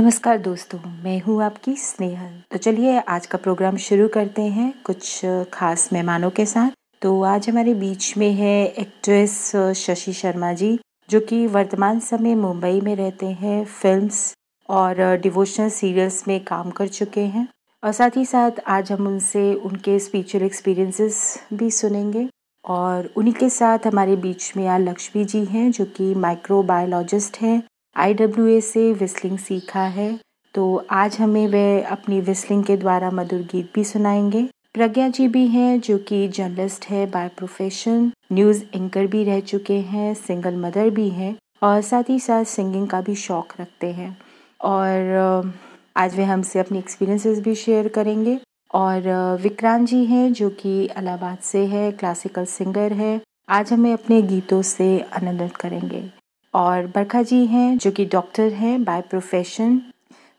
नमस्कार दोस्तों, मैं हूँ आपकी स्नेहल तो चलिए आज का प्रोग्राम शुरू करते हैं कुछ खास मेहमानों के साथ। तो आज हमारे बीच में है एक्ट्रेस शशि शर्मा जी, जो कि वर्तमान समय मुंबई में रहते हैं, फिल्म्स और डिवोशनल सीरियल्स में काम कर चुके हैं। और साथ ही साथ आज हम उनसे, उनके स्पिरिचुअल एक्सपीरियंसेस भी सुनेंगे। और उन्हीं के साथ हमारे बीच में आज लक्ष्मी जी हैं, जो कि माइक्रोबायोलॉजिस्ट हैं। आई डब्ल्यू ए से विस्लिंग सीखा है। तो आज हमें वह अपनी विस्लिंग के द्वारा मधुर गीत भी सुनाएँगे। प्रज्ञा जी भी हैं, जो कि जर्नलिस्ट है बाय प्रोफेशन न्यूज़ एंकर भी रह चुके हैं सिंगल मदर भी हैं और साथ ही साथ सिंगिंग का भी शौक रखते हैं। और आज वे हमसे अपने एक्सपीरियंसेस भी शेयर करेंगे। और विक्रांत जी हैं, जो कि इलाहाबाद से है क्लासिकल सिंगर है। आज हमें अपने गीतों से आनंदित करेंगे। और बरखा जी हैं, जो कि डॉक्टर हैं बाय प्रोफेशन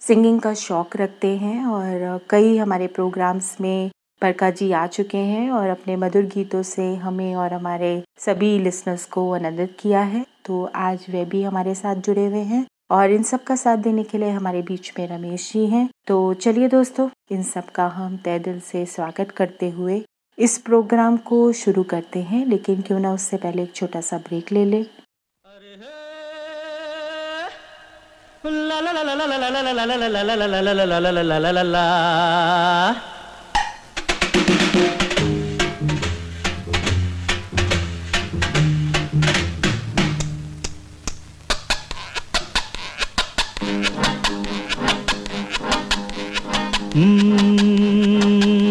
सिंगिंग का शौक रखते हैं और कई हमारे प्रोग्राम्स में बरखा जी आ चुके हैं और अपने मधुर गीतों से हमें और हमारे सभी लिसनर्स को आनंदित किया है। तो आज वे भी हमारे साथ जुड़े हुए हैं और इन सब का साथ देने के लिए हमारे बीच में रमेश जी हैं। तो चलिए दोस्तों, इन सब का हम तय दिल से स्वागत करते हुए इस प्रोग्राम को शुरू करते हैं, लेकिन क्यों ना उससे पहले एक छोटा सा ब्रेक ले ले। Mmm.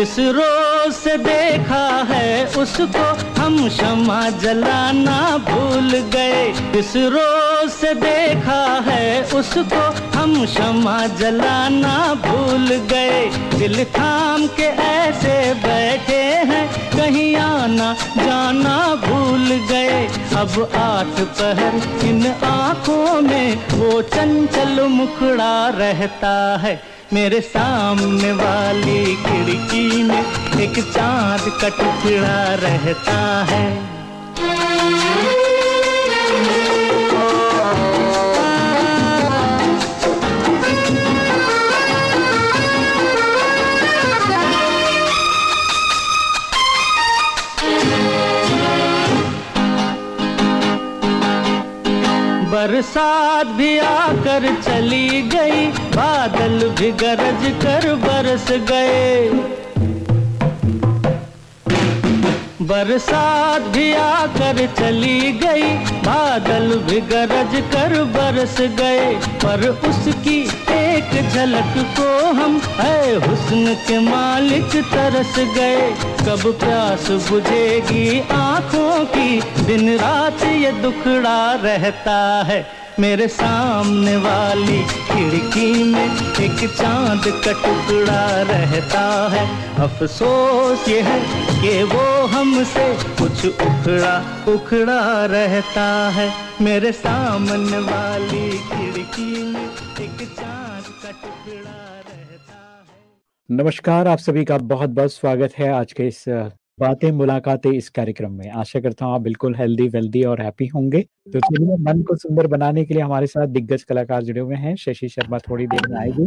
जिस रोज से देखा है उसको हम क्षमा जलाना भूल गए। जिस रोज से देखा है उसको हम क्षमा जलाना भूल गए। दिल थाम के ऐसे बैठे हैं, कहीं आना जाना भूल गए। अब आठ पहर इन आँखों में वो चंचल मुखड़ा रहता है। मेरे सामने वाली खिड़की में एक चाँद का टुकड़ा रहता है। बरसात भी आकर चली गई, बादल भी गरज कर बरस गए। बरसात भी आकर चली गई, बादल भी गरज कर बरस गए। पर उसकी एक झलक को हम है हुस्न के मालिक तरस गए। कब प्यास बुझेगी आँखों की दिन रात ये दुखड़ा रहता है। मेरे सामने वाली खिड़की में एक चाँद का टुकड़ा रहता है। अफसोस ये है कि वो हमसे कुछ उखड़ा उखड़ा रहता है। मेरे सामने वाली खिड़की में एक चाँद का टुकड़ा रहता है। नमस्कार, आप सभी का बहुत बहुत स्वागत है आज के इस बातें, मुलाकातें इस कार्यक्रम में। आशा करता हूँ आप बिल्कुल हेल्दी वेल्दी और हैप्पी होंगे। तो चलिए, मन को सुंदर बनाने के लिए हमारे साथ दिग्गज कलाकार जुड़े हुए हैं। शशि शर्मा थोड़ी देर में आएगी।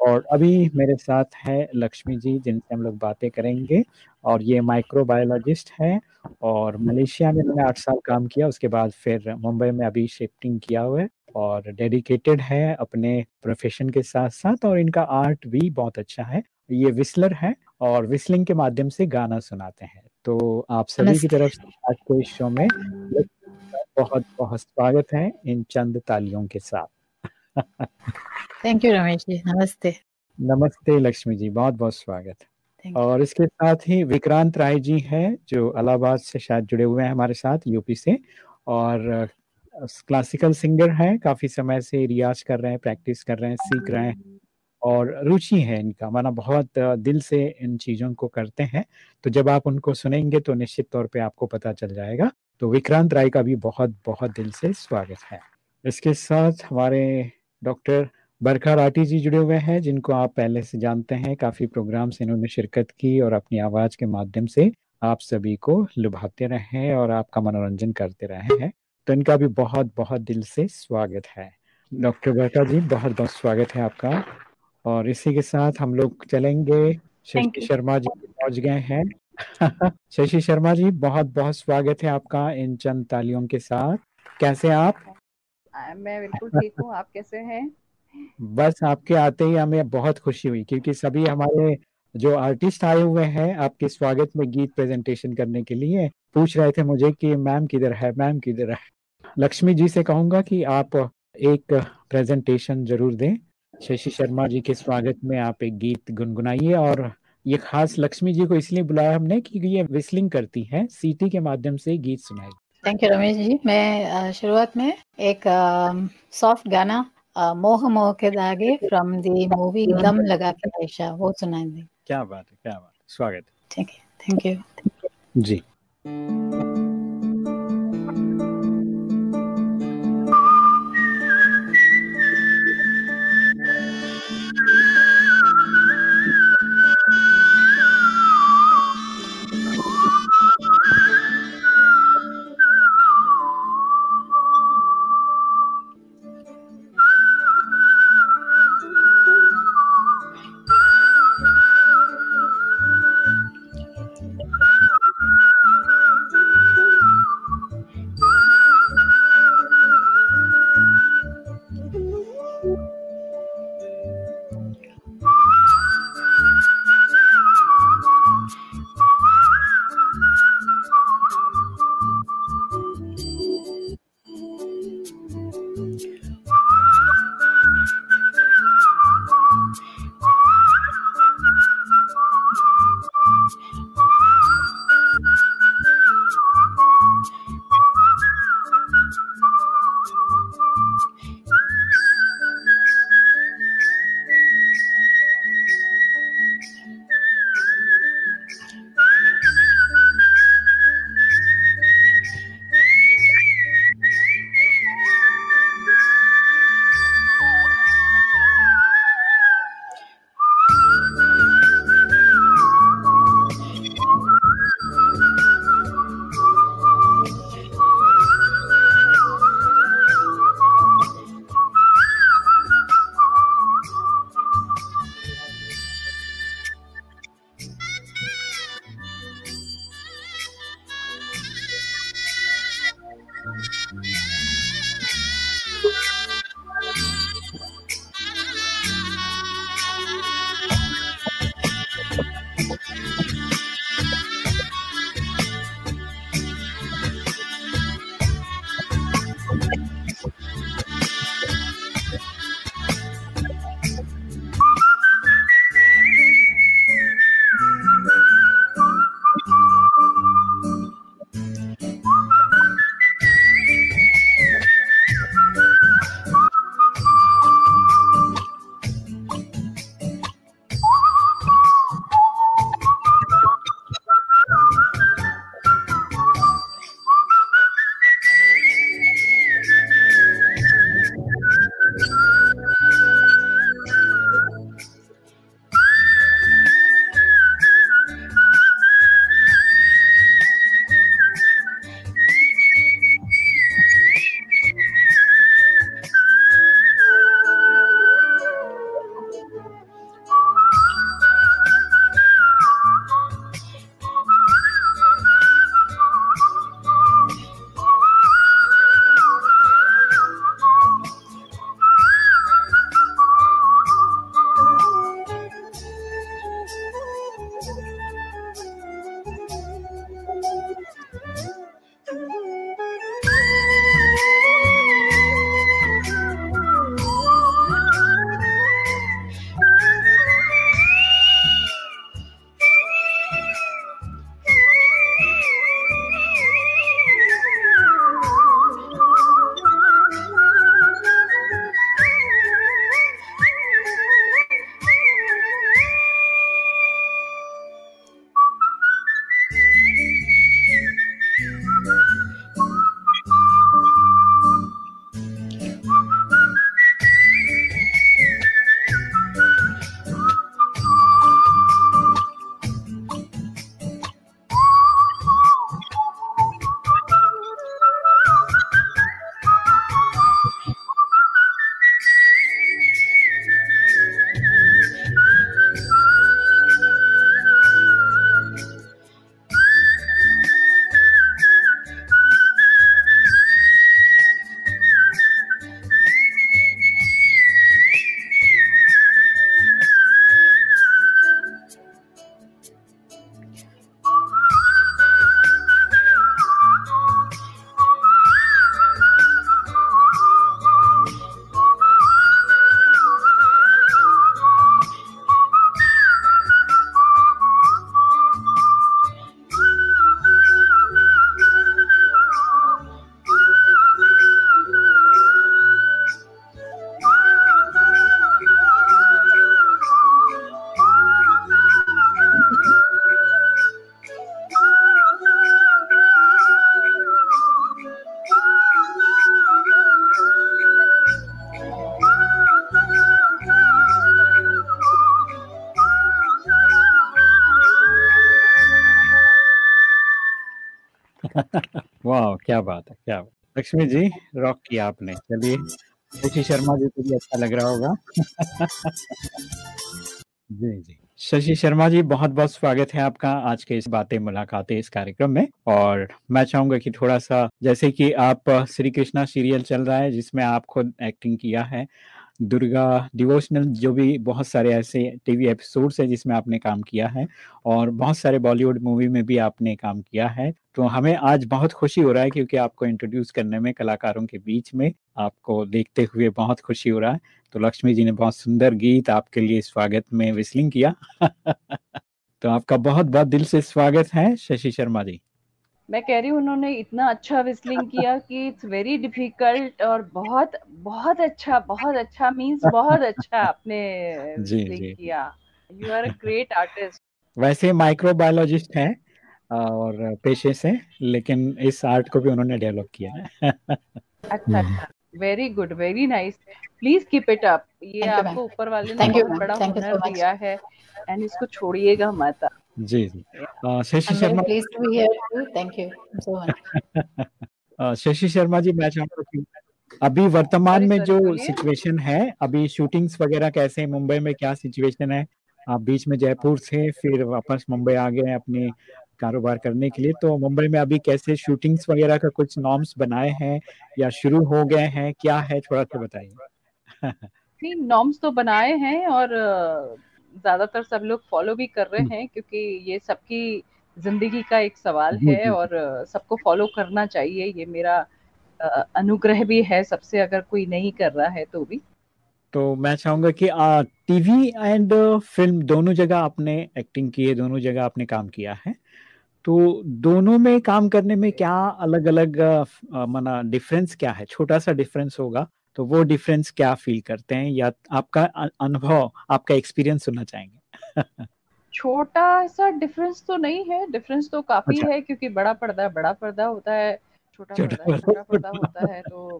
और अभी मेरे साथ है लक्ष्मी जी, जिनसे हम लोग बातें करेंगे। और ये माइक्रोबायोलॉजिस्ट हैं और मलेशिया में उन्होंने आठ साल काम किया। उसके बाद फिर मुंबई में अभी शिफ्टिंग किया हुआ है और डेडिकेटेड है अपने प्रोफेशन के साथ साथ और इनका आर्ट भी बहुत अच्छा है। ये विस्लर है। और विस्लिंग के माध्यम से गाना सुनाते हैं। तो आप सभी की तरफ़ से आज के इस शो में बहुत बहुत स्वागत है इन चंद तालियों के साथ। Thank you Ramesh ji. नमस्ते। नमस्ते लक्ष्मी जी। बहुत बहुत स्वागत। और इसके साथ ही विक्रांत राय जी हैं जो इलाहाबाद से शायद जुड़े हुए हैं हमारे साथ यूपी से। और क्लासिकल सिंगर हैं काफ़ी समय से रियाज कर रहे हैं प्रैक्टिस कर रहे हैं सीख रहे हैं। और रुचि है इनका, माना बहुत दिल से इन चीज़ों को करते हैं तो जब आप उनको सुनेंगे तो निश्चित तौर पे आपको पता चल जाएगा। तो विक्रांत राय का भी बहुत बहुत दिल से स्वागत है। इसके साथ हमारे डॉक्टर बरखा राठी जी जुड़े हुए हैं, जिनको आप पहले से जानते हैं। काफ़ी प्रोग्राम से इन्होंने शिरकत की और अपनी आवाज़ के माध्यम से आप सभी को लुभाते रहे और आपका मनोरंजन करते रहे हैं। तो इनका भी बहुत बहुत दिल से स्वागत है। डॉक्टर बरखा जी, बहुत बहुत स्वागत है आपका। और इसी के साथ हम लोग चलेंगे। शशि शर्मा जी पहुँच गए हैं। शशि शर्मा जी बहुत बहुत स्वागत है आपका इन चंद तालियों के साथ। कैसे आप? मैं बिल्कुल ठीक हूँ। आप कैसे हैं? बस आपके आते ही हमें बहुत खुशी हुई क्योंकि सभी हमारे जो आर्टिस्ट आए हुए हैं आपके स्वागत में गीत प्रेजेंटेशन करने के लिए पूछ रहे थे मुझे कि मैम किधर है मैम किधर है? लक्ष्मी जी से कहूँगा कि आप एक प्रेजेंटेशन ज़रूर दें। शशि शर्मा जी के स्वागत में आप एक गीत गुनगुनाइए और ये खास लक्ष्मी जी को इसलिए बुलाया हमने कि ये विस्लिंग करती हैं। सीटी के माध्यम से गीत सुनाई थैंक यू रमेश जी। मैं शुरुआत में एक सॉफ्ट गाना मोह मोह के दागे फ्रॉम दी मूवी दम लगा के पेशा वो सुनाएँगे। क्या बात है क्या बात स्वागत ठीक है थैंक यू जी। क्या बात है, क्या बात लक्ष्मी जी रॉक किया आपने। चलिए शशि शर्मा जी को भी अच्छा लग रहा होगा। जी जी। शशि शर्मा जी बहुत बहुत स्वागत है आपका आज के इस बातें, मुलाकातें इस कार्यक्रम में। और मैं चाहूँगा कि थोड़ा सा जैसे कि आप, श्री कृष्णा सीरियल चल रहा है, जिसमें आप खुद एक्टिंग किया है दुर्गा डिवोशनल, जो भी बहुत सारे ऐसे टीवी एपिसोड्स है जिसमें आपने काम किया है, और बहुत सारे बॉलीवुड मूवी में भी आपने काम किया है तो हमें आज बहुत खुशी हो रहा है क्योंकि आपको इंट्रोड्यूस करने में, कलाकारों के बीच में आपको देखते हुए बहुत खुशी हो रहा है। तो लक्ष्मी जी ने बहुत सुंदर गीत आपके लिए स्वागत में विस्लिंग किया। तो आपका बहुत बहुत दिल से स्वागत है, शशि शर्मा जी। मैं कह रही हूँ उन्होंने इतना अच्छा विस्लिंग किया कि इट्स वेरी डिफ़िकल्ट और बहुत बहुत अच्छा बहुत अच्छा मींस बहुत अच्छा आपने जी जी। किया। You are a great artist वैसे माइक्रोबायोलॉजिस्ट हैं और पेशे से लेकिन इस आर्ट को भी उन्होंने डेवलप किया है। अच्छा अच्छा। Very good very nice please keep it up ये आपको ऊपर वाले ने बहुत बड़ा हुनर दिया है एंड इसको छोड़िएगा मत जी जी। Shashi Sharma thank you so much Shashi Sharma ji मैं चाहूँगा अभी वर्तमान में जो सिचुएशन है अभी शूटिंग्स वगैरह कैसे मुंबई में क्या सिचुएशन है? आप बीच में जयपुर से फिर वापस मुंबई आ गए अपने कारोबार करने के लिए तो मुंबई में अभी कैसे शूटिंग्स वगैरह का कुछ नॉर्म्स बनाए हैं या शुरू हो गए हैं क्या है थोड़ा सा बताइए। नॉर्म्स तो बनाए हैं और ज़्यादातर सब लोग फॉलो भी कर रहे हैं क्योंकि ये सबकी ज़िंदगी का एक सवाल है और सबको फॉलो करना चाहिए ये मेरा अनुग्रह भी है सबसे अगर कोई नहीं कर रहा है तो भी। तो मैं चाहूँगा कि टीवी एंड फ़िल्म दोनों जगह आपने एक्टिंग की है दोनों जगह आपने काम किया है। तो दोनों में काम करने में क्या अलग अलग माना डिफरेंस क्या है? छोटा सा डिफरेंस होगा तो वो डिफरेंस क्या फील करते हैं? या आपका अनुभव आपका एक्सपीरियंस सुनना चाहेंगे? छोटा सा डिफरेंस तो नहीं है। डिफरेंस तो काफ़ी अच्छा। है क्योंकि बड़ा पर्दा बड़ा पर्दा होता है। छोटा पर्दा छोटा पर्दा। होता है तो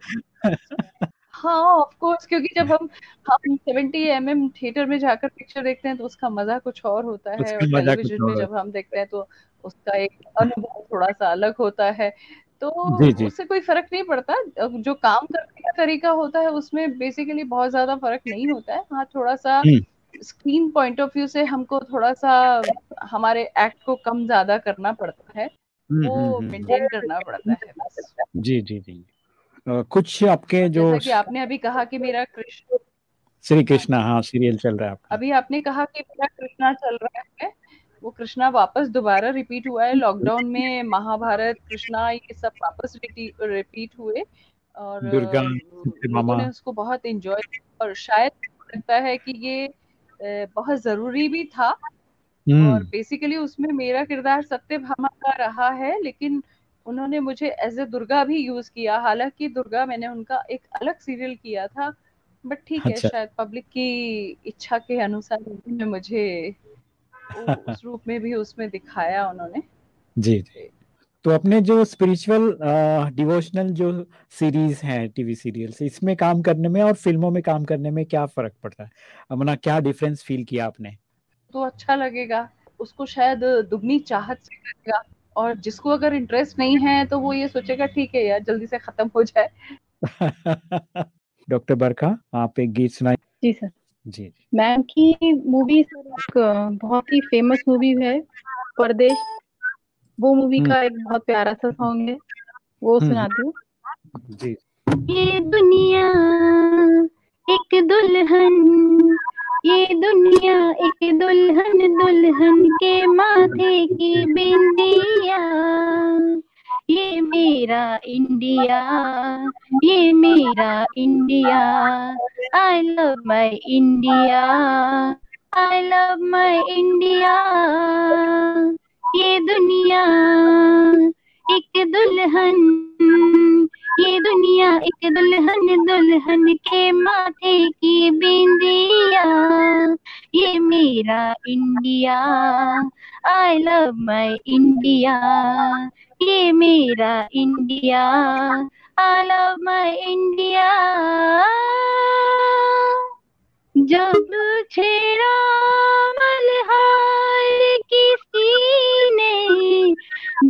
हाँ ऑफ़ कोर्स क्योंकि जब हम हम 70 एम एम थिएटर में जाकर पिक्चर देखते हैं तो उसका मज़ा कुछ और होता है और टेलीविज़न में जब हम देखते हैं तो उसका एक अनुभव थोड़ा सा अलग होता है। तो जी, जी. उससे कोई फ़र्क नहीं पड़ता। जो काम करने का तरीका होता है उसमें बेसिकली बहुत ज़्यादा फ़र्क नहीं होता है। हाँ थोड़ा सा स्क्रीन पॉइंट ऑफ़ व्यू से हमको थोड़ा सा हमारे एक्ट को कम ज़्यादा करना पड़ता है। वो मेंटेन करना पड़ता है बस। जी जी जी। कुछ आपके जो कि आपने अभी कहा कि मेरा कृष्ण श्री कृष्णा हाँ सीरियल चल रहा है आपका। अभी आपने कहा कि मेरा कृष्णा चल रहा है। वो कृष्णा वापस दोबारा रिपीट हुआ है। लॉकडाउन में महाभारत कृष्णा ये सब वापस रिपीट हुए। और दुर्गा ने उसको बहुत एंजॉय और शायद लगता है कि ये बहुत ज़रूरी भी था। और बेसिकली उसमें मेरा किरदार सत्य सत्यभामा का रहा है लेकिन उन्होंने मुझे एज ए दुर्गा भी यूज़ किया। हालाँकि दुर्गा मैंने उनका एक अलग सीरियल किया था बट ठीक अच्छा। है शायद पब्लिक की इच्छा के अनुसार मुझे उस रूप में भी उसमें दिखाया उन्होंने। जी जी। तो अपने जो स्पिरिचुअल डिवोशनल जो सीरीज़ है टीवी सीरियल्स इसमें काम करने में और फ़िल्मों में काम करने में क्या फ़र्क पड़ता है? अपना क्या डिफरेंस फील किया आपने? तो अच्छा लगेगा। उसको शायद दुगनी चाहत से करेगा और जिसको अगर इंटरेस्ट नहीं है तो वो ये सोचेगा ठीक है यार जल्दी से खत्म हो जाए। डॉक्टर बरखा आप एक गीत सुनाए जी सर। जी मैम की मूवी सर बहुत ही फ़ेमस मूवी है परदेश। वो मूवी हम्म। का एक बहुत प्यारा सा सॉन्ग है वो हम्म। सुनाती हूँ। जी। ये दुनिया एक दुल्हन ये दुनिया एक दुल्हन दुल्हन के माथे की बिंदिया। ये मेरा इंडिया, ये मेरा India. I love my India I love my India ये दुनिया एक दुल्हन, ये दुनिया एक दुल्हन दुल्हन के माथे की बिंदिया। ये मेरा India I love my India ये मेरा India I love my India जब छेड़ा मलहार किसी ने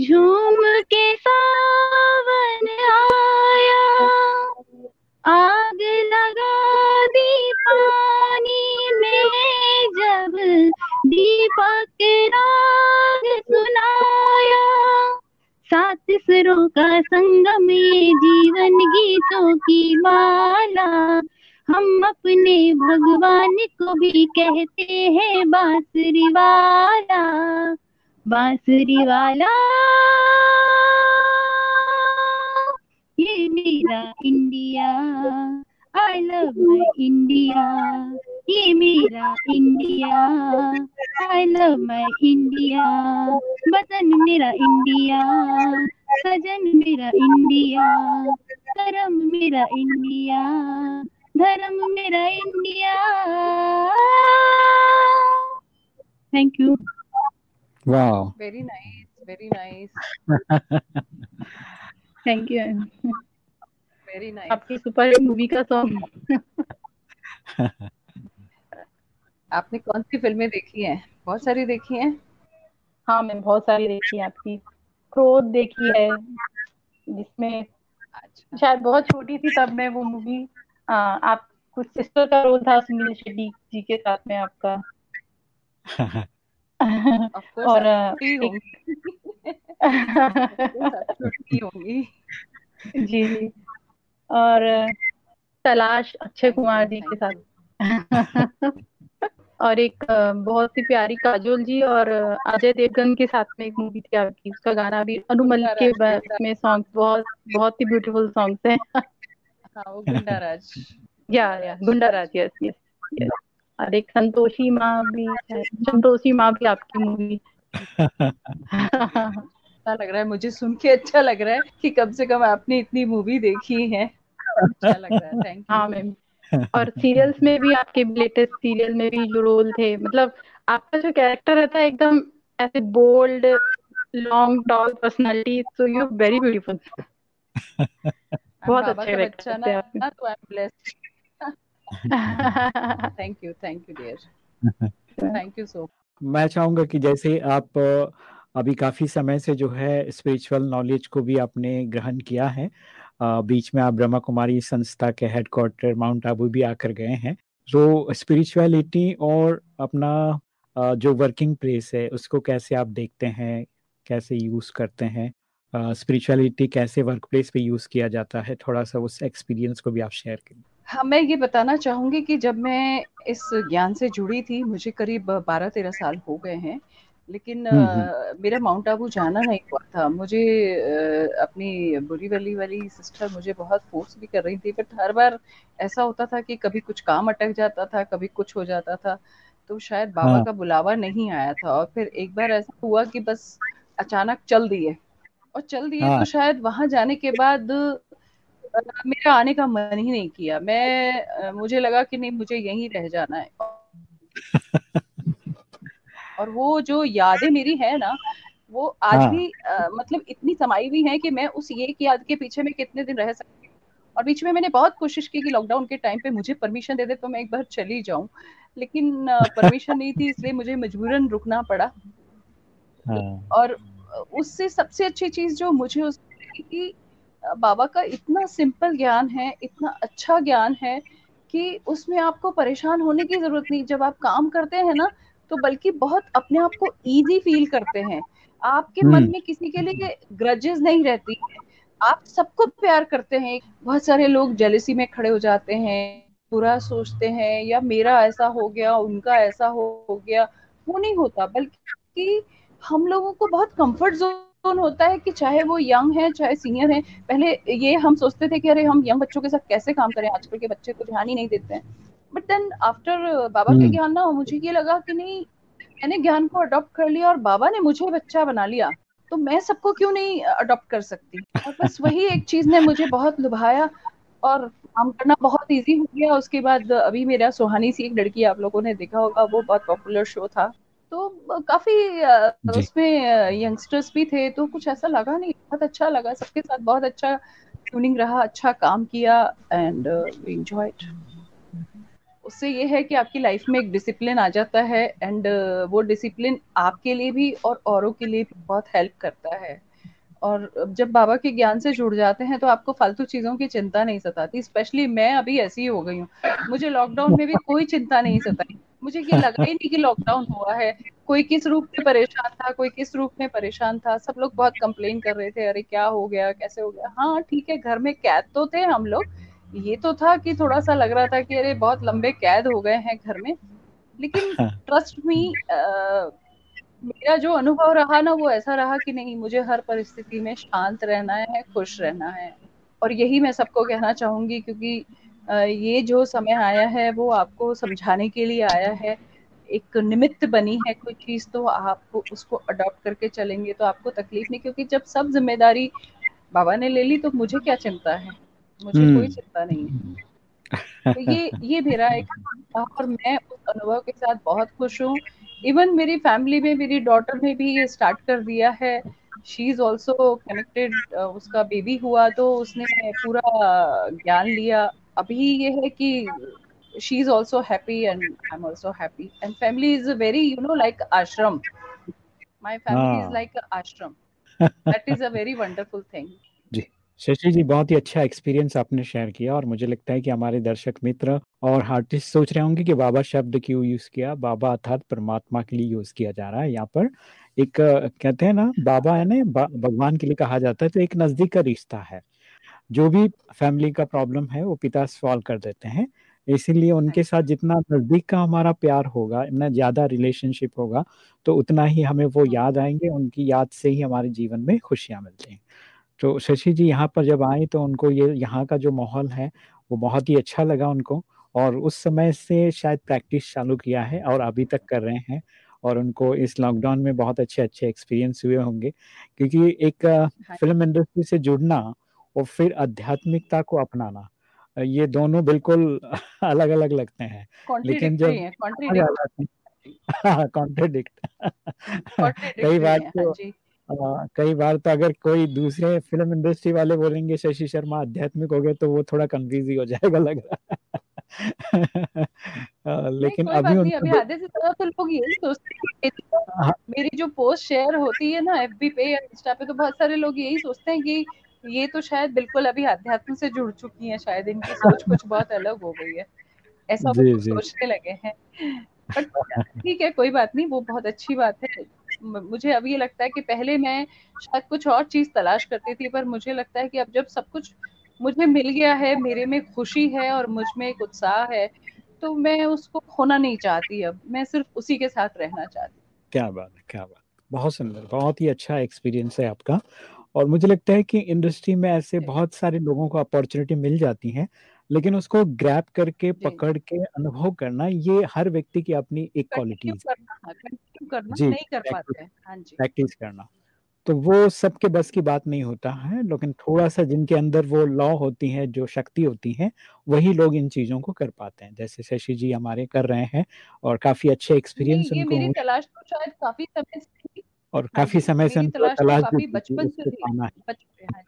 झूम के सावन आया, आग लगा दी पानी में जब दीपक सुरों का संगम जीवन गीतों की माला। हम अपने भगवान को भी कहते हैं बांसुरी वाला बांसुरी वाला ये मेरा India I love my India ये मेरा India I love my India वतन मेरा इंडिया सजन मेरा इंडिया करम मेरा इंडिया धर्म मेरा इंडिया। थैंक यू वाह very nice very nice thank you very nice आपकी सुपर हिट मूवी का सॉन्ग आपने कौन सी फ़िल्में देखी हैं? बहुत सारी देखी हैं? हाँ मैं बहुत सारी देखी है आपकी। क्रोध देखी है जिसमें अच्छा। शायद बहुत छोटी थी तब मैं वो मूवी आप कुछ सिस्टर का रोल था सुनील शेट्टी जी के साथ में आपका। और एक जी और तलाश अक्षय कुमार जी के साथ। और एक बहुत ही प्यारी काजोल जी और अजय देवगन के साथ में एक मूवी थी आपकी। उसका गाना भी अनु मलिक के में सॉन्ग बहुत बहुत ही ब्यूटीफुल सॉन्ग्स हैं। हाँ वो गुंडा राज या या गुंडा यस यस और एक संतोषी माँ भी है। संतोषी माँ भी आपकी मूवी अच्छा लग रहा है मुझे सुन के अच्छा लग रहा है कि कम से कम आपने इतनी मूवी देखी है। अच्छा लग रहा है थैंक यू हाँ मैम। और सीरियल्स में भी आपके लेटेस्ट सीरियल में भी जो रोल थे मतलब आपका जो कैरेक्टर रहता है एकदम ऐसे bold long tall personality so you very beautiful बहुत अच्छे बच्चा थे ना ना तो I am blessed thank you thank you dear thank you so मैं चाहूँगा कि जैसे आप अभी काफ़ी समय से जो है स्पिरिचुअल नॉलेज को भी आपने ग्रहण किया है बीच में आप ब्रह्मा कुमारी संस्था के हेडक्वार्टर माउंट आबू भी आकर गए हैं। तो स्पिरिचुअलिटी और अपना जो वर्किंग प्लेस है, उसको कैसे आप देखते हैं, कैसे यूज़ करते हैं स्पिरिचुअलिटी कैसे वर्क प्लेस पे यूज़ किया जाता है थोड़ा सा उस एक्सपीरियंस को भी आप शेयर करें हाँ मैं ये बताना चाहूँगी कि जब मैं इस ज्ञान से जुड़ी थी, मुझे करीब बारह तेरह साल हो गए हैं लेकिन हम्म, मेरा माउंट आबू जाना नहीं हुआ था। मुझे अ, अपनी बुरी वाली वाली सिस्टर मुझे बहुत फोर्स भी कर रही थी बट हर बार ऐसा होता था कि कभी कुछ काम अटक जाता था कभी कुछ हो जाता था तो शायद बाबा हाँ। का बुलावा नहीं आया था। और फिर एक बार ऐसा हुआ कि बस अचानक चल दिए। और चल दिए हाँ। तो शायद वहाँ जाने के बाद मेरा आने का मन ही नहीं किया। मैं मुझे लगा कि नहीं मुझे यहीं रह जाना है। और वो जो यादें मेरी है ना वो आज हाँ। भी अ, मतलब इतनी समाई हुई है कि मैं उस एक याद के पीछे में कितने दिन रह सकती और बीच में मैंने बहुत कोशिश की कि लॉकडाउन के टाइम पे मुझे परमिशन दे दे तो मैं एक बार चली जाऊँ लेकिन परमिशन नहीं थी इसलिए मुझे मजबूरन रुकना पड़ा। हाँ। और उससे सबसे अच्छी चीज़ जो मुझे लगी कि बाबा का इतना सिंपल ज्ञान है इतना अच्छा ज्ञान है कि उसमें आपको परेशान होने की ज़रूरत नहीं। जब आप काम करते हैं ना तो बल्कि बहुत अपने आप को इजी फील करते हैं। आपके मन हम्म में किसी के लिए ग्रजेस नहीं रहती है। आप सबको प्यार करते हैं। बहुत सारे लोग जेलेसी में खड़े हो जाते हैं बुरा सोचते हैं या मेरा ऐसा हो गया उनका ऐसा हो गया वो नहीं होता। बल्कि हम लोगों को बहुत कंफर्ट जोन होता है कि चाहे वो यंग है चाहे सीनियर है पहले ये हम सोचते थे कि अरे हम यंग बच्चों के साथ कैसे काम करें? आजकल के बच्चे तो ध्यान ही नहीं देते हैं। बट देन आफ्टर बाबा के ज्ञान ना मुझे ये लगा कि नहीं मैंने ज्ञान को अडॉप्ट कर लिया और बाबा ने मुझे बच्चा बना लिया तो मैं सबको क्यों नहीं अडॉप्ट कर सकती? और बस वही एक चीज़ ने मुझे बहुत लुभाया और काम करना बहुत इजी हो गया। उसके बाद अभी मेरा सुहानी सी एक लड़की आप लोगों ने देखा होगा वो बहुत पॉपुलर शो था। तो काफ़ी उसमें यंगस्टर्स भी थे तो कुछ ऐसा लगा नहीं। बहुत अच्छा लगा सबके साथ बहुत अच्छा ट्यूनिंग रहा अच्छा काम किया एंड वी एंजॉयड उससे ये है कि आपकी लाइफ में एक डिसिप्लिन आ जाता है एंड वो डिसिप्लिन आपके लिए भी और औरों के लिए भी बहुत हेल्प करता है। और जब बाबा के ज्ञान से जुड़ जाते हैं तो आपको फालतू चीज़ों की चिंता नहीं सताती स्पेशली मैं अभी ऐसी ही हो गई हूँ। मुझे लॉकडाउन में भी कोई चिंता नहीं सताई। मुझे ये लगा ही नहीं कि लॉकडाउन हुआ है। कोई किस रूप में परेशान था, कोई किस रूप में परेशान था, सब लोग बहुत कंप्लेन कर रहे थे, अरे, क्या हो गया? कैसे हो गया? हाँ ठीक है, घर में कैद तो थे हम लोग ये तो था कि थोड़ा सा लग रहा था कि अरे बहुत लंबे कैद हो गए हैं घर में। लेकिन ट्रस्ट हाँ। मी मेरा जो अनुभव रहा ना वो ऐसा रहा कि नहीं मुझे हर परिस्थिति में शांत रहना है खुश रहना है। और यही मैं सबको कहना चाहूँगी क्योंकि ये जो समय आया है वो आपको समझाने के लिए आया है। एक निमित्त बनी है कोई चीज़ तो आप उसको अडॉप्ट करके चलेंगे तो आपको तकलीफ़ नहीं क्योंकि जब सब ज़िम्मेदारी बाबा ने ले ली तो मुझे क्या चिंता है? मुझे कोई हम्म। चिंता नहीं है। तो ये ये मेरा एक और मैं उस अनुभव के साथ बहुत खुश हूँ। इवन मेरी फैमिली में मेरी डॉटर ने भी ये स्टार्ट कर दिया है। शी इज़ ऑल्सो कनेक्टेड उसका बेबी हुआ तो उसने पूरा ज्ञान लिया। अभी ये है कि she is also happy and I am also happy and family is very you know like ashram my family is like ashram that is a very wonderful thing Shashi ji बहुत ही अच्छा एक्सपीरियंस आपने share किया और मुझे लगता है कि हमारे दर्शक मित्र और आर्टिस्ट सोच रहे होंगे कि बाबा शब्द क्यों यूज़ किया? बाबा अर्थात परमात्मा के लिए यूज़ किया जा रहा है। यहाँ पर एक कहते हैं ना बाबा है ना भगवान के लिए कहा जाता है तो एक नज़दीक का रिश्ता है। जो भी फैमिली का प्रॉब्लम है वो पिता सॉल्व कर देते हैं। इसीलिए उनके साथ जितना नज़दीक का हमारा प्यार होगा इतना ज़्यादा रिलेशनशिप होगा तो उतना ही हमें वो याद आएँगे उनकी याद से ही हमारे जीवन में खुशियाँ मिलती हैं। तो शशि जी यहाँ पर जब आए तो उनको ये यहाँ का जो माहौल है वो बहुत ही अच्छा लगा उनको और उस समय से शायद प्रैक्टिस चालू किया है और अभी तक कर रहे हैं और उनको इस लॉकडाउन में बहुत अच्छे अच्छे एक्सपीरियंस हुए होंगे। क्योंकि एक फ़िल्म हाँ इंडस्ट्री से जुड़ना और फिर आध्यात्मिकता को अपनाना ये दोनों बिल्कुल अलग अलग लगते हैं। लेकिन जब कॉन्ट्रेडिक्ट कई बार तो हाँ कई बार तो अगर कोई दूसरे फ़िल्म इंडस्ट्री वाले बोलेंगे शशि शर्मा आध्यात्मिक हो गए तो वो थोड़ा कंफ्यूज ही हो जाएगा लग रहा लेकिन अभी उनको अभी आधे से ज़्यादा तो लोग यही सोचते हैं। हाँ। मेरी जो पोस्ट शेयर होती है ना एफबी पे या इंस्टा पे तो बहुत सारे लोग यही सोचते हैं कि ये तो शायद बिल्कुल अभी अध्यात्म से जुड़ चुकी हैं शायद इनकी सोच कुछ बहुत अलग हो गई है। ऐसा वो सोचने लगे हैं। ठीक है कोई बात नहीं वो बहुत अच्छी बात है। मुझे अब ये लगता है कि पहले मैं शायद कुछ और चीज़ तलाश करती थी पर मुझे लगता है कि अब जब सब कुछ मुझे मिल गया है मेरे में खुशी है और मुझमें एक उत्साह है तो मैं उसको खोना नहीं चाहती अब। मैं सिर्फ़ उसी के साथ रहना चाहती क्या बात है क्या बात बहुत सुंदर बहुत ही अच्छा एक्सपीरियंस है आपका। और मुझे लगता है कि इंडस्ट्री में ऐसे बहुत सारे लोगों को अपॉर्चुनिटी मिल जाती है। लेकिन उसको ग्रैप करके पकड़ के अनुभव करना ये हर व्यक्ति की अपनी एक क्वालिटी है। हाँ, जी कर पाते। हाँ जी। प्रैक्टिस करना। तो वो सबके बस की बात नहीं होता है लेकिन थोड़ा सा जिनके अंदर वो लॉ होती है जो शक्ति होती है वही लोग इन चीज़ों को कर पाते हैं। जैसे शशि जी हमारे कर रहे हैं और काफ़ी अच्छे एक्सपीरियंस उनको मेरी तलाश तो शायद काफ़ी समय से और हाँ काफ़ी समय से उनको तलाश तो बचपन से पाना है।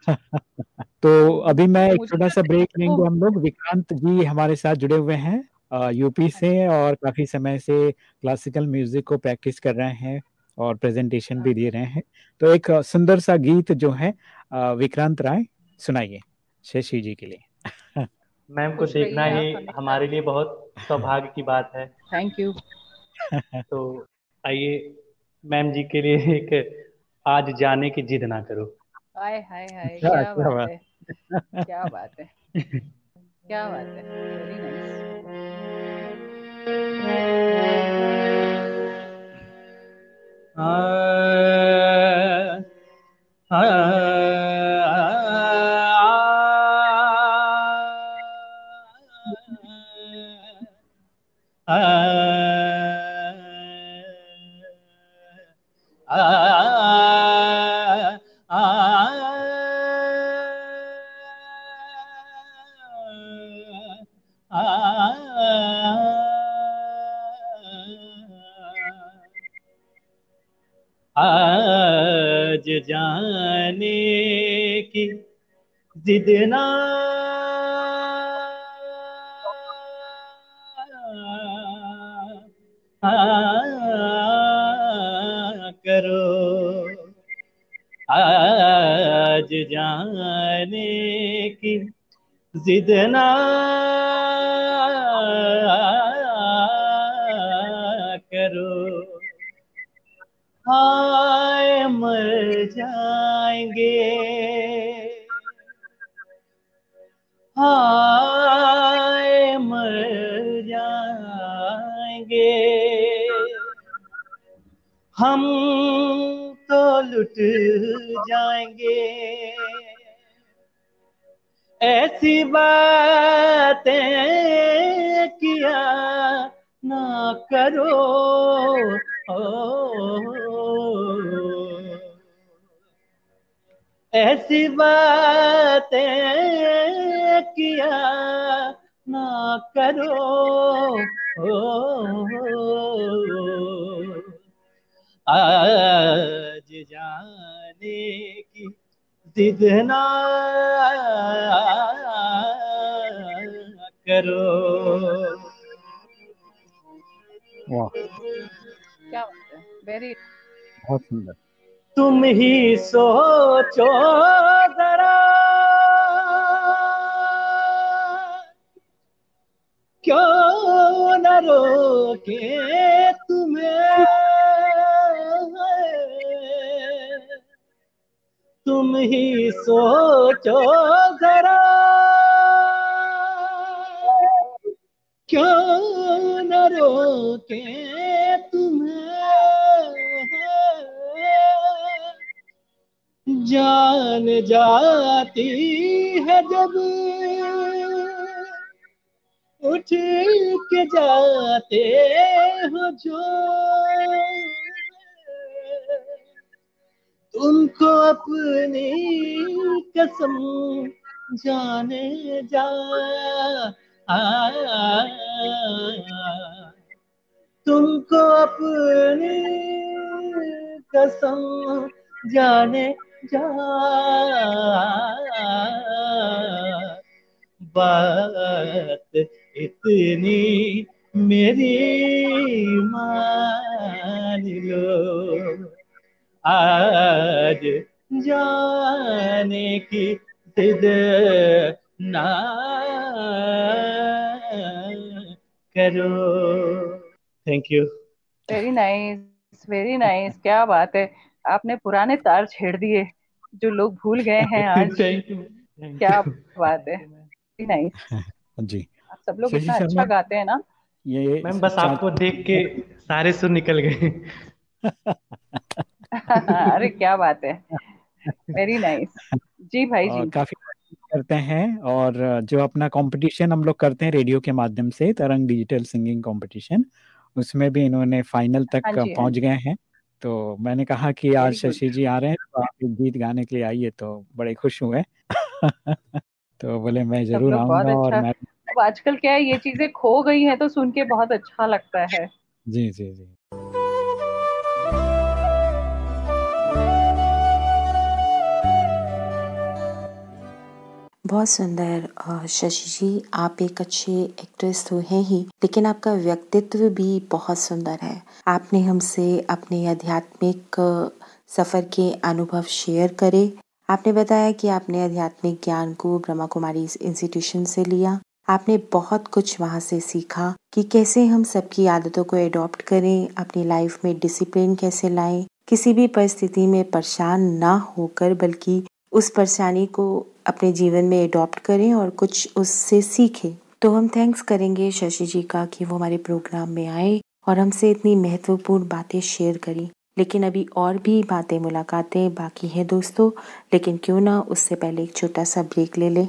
तो अभी मैं एक छोटा सा ब्रेक लेंगे हम लोग। विक्रांत जी हमारे साथ जुड़े हुए हैं यूपी से और काफ़ी समय से क्लासिकल म्यूज़िक को प्रैक्टिस कर रहे हैं और प्रेजेंटेशन भी दे रहे हैं। तो एक सुंदर सा गीत जो है विक्रांत राय सुनाइए शशि जी के लिए। मैम को सीखना ही हमारे लिए बहुत सौभाग्य की बात है। थैंक यू तो आइए मैम जी के लिए एक आज जाने की जिद ना करो। हाय हाय हाय क्या, क्या बात है? क्या बात है? क्या बात है? वेरी नाइस आ, आ, आज जाने की जिद ना। करो। आज जाने की जिद ना। करो। हाय मर जाएँगे। हाय मर जाएँगे। हम तो लुट जाएँगे। ऐसी बातें किया ना करो। ओ, ऐसी बातें किया ना करो। ओ, आज जाने की जिद ना करो। वाह। क्या बात है? वेरी बहुत सुंदर। तुम ही सोचो जरा। क्यों न रोके तुम्हें? तुम ही सोचो जरा। क्यों न रोके तुम्हें? जान जाती है जब उठ के जाते हो जो। तुमको अपनी कसम जाने जा। तुमको अपनी कसम जाने जा बात इतनी मेरी मान लो। आज जाने की जिद करो। Thank you very nice very nice क्या बात है। आपने पुराने तार छेड़ दिए जो लोग भूल गए हैं आज। थैंक यू क्या बात है। नाइस जी। आप सब लोग इतना अच्छा गाते हैं ना। ये मैम बस आपको देख के सारे सुर निकल गए। अरे क्या बात है। वेरी नाइस जी भाई और जी काफ़ी करते हैं और जो अपना कंपटीशन हम लोग करते हैं रेडियो के माध्यम से तरंग डिजिटल सिंगिंग कंपटीशन उसमें भी इन्होंने फाइनल तक हाँ हाँ पहुँच गए हैं। तो मैंने कहा कि आज शशि जी आ रहे हैं तो आप गीत गाने के लिए आइए तो बड़े खुश हुए। तो बोले मैं ज़रूर आऊँगा अच्छा। और मैं अब आजकल क्या है ये चीज़ें खो गई हैं तो सुन के बहुत अच्छा लगता है। जी जी जी। बहुत सुंदर शशि जी, आप एक अच्छे एक्ट्रेस तो हैं ही, लेकिन आपका व्यक्तित्व भी बहुत सुंदर है। आपने हमसे अपने आध्यात्मिक सफ़र के अनुभव शेयर करे। आपने बताया कि आपने आध्यात्मिक ज्ञान को ब्रह्मा कुमारी इंस्टीट्यूशन से लिया। आपने बहुत कुछ वहाँ से सीखा कि कैसे हम सबकी आदतों को एडॉप्ट करें, अपनी लाइफ में डिसिप्लिन कैसे लाएँ। किसी भी परिस्थिति में परेशान ना होकर, बल्कि उस परेशानी को अपने जीवन में एडॉप्ट करें और कुछ उससे सीखें। तो हम थैंक्स करेंगे शशि जी का कि वो हमारे प्रोग्राम में आए और हमसे इतनी महत्वपूर्ण बातें शेयर करी। लेकिन अभी और भी बातें, मुलाकातें बाकी हैं दोस्तों, लेकिन क्यों ना उससे पहले एक छोटा सा ब्रेक ले लें।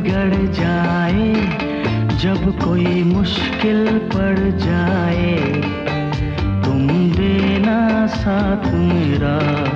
बिगड़ जाए जब कोई मुश्किल पड़ जाए तुम देना साथ मेरा।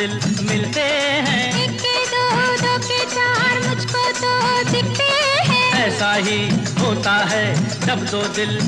दिल मिलते हैं। एक के दो दो के चार मुझको तो दिखते हैं। ऐसा ही होता है जब दो दिल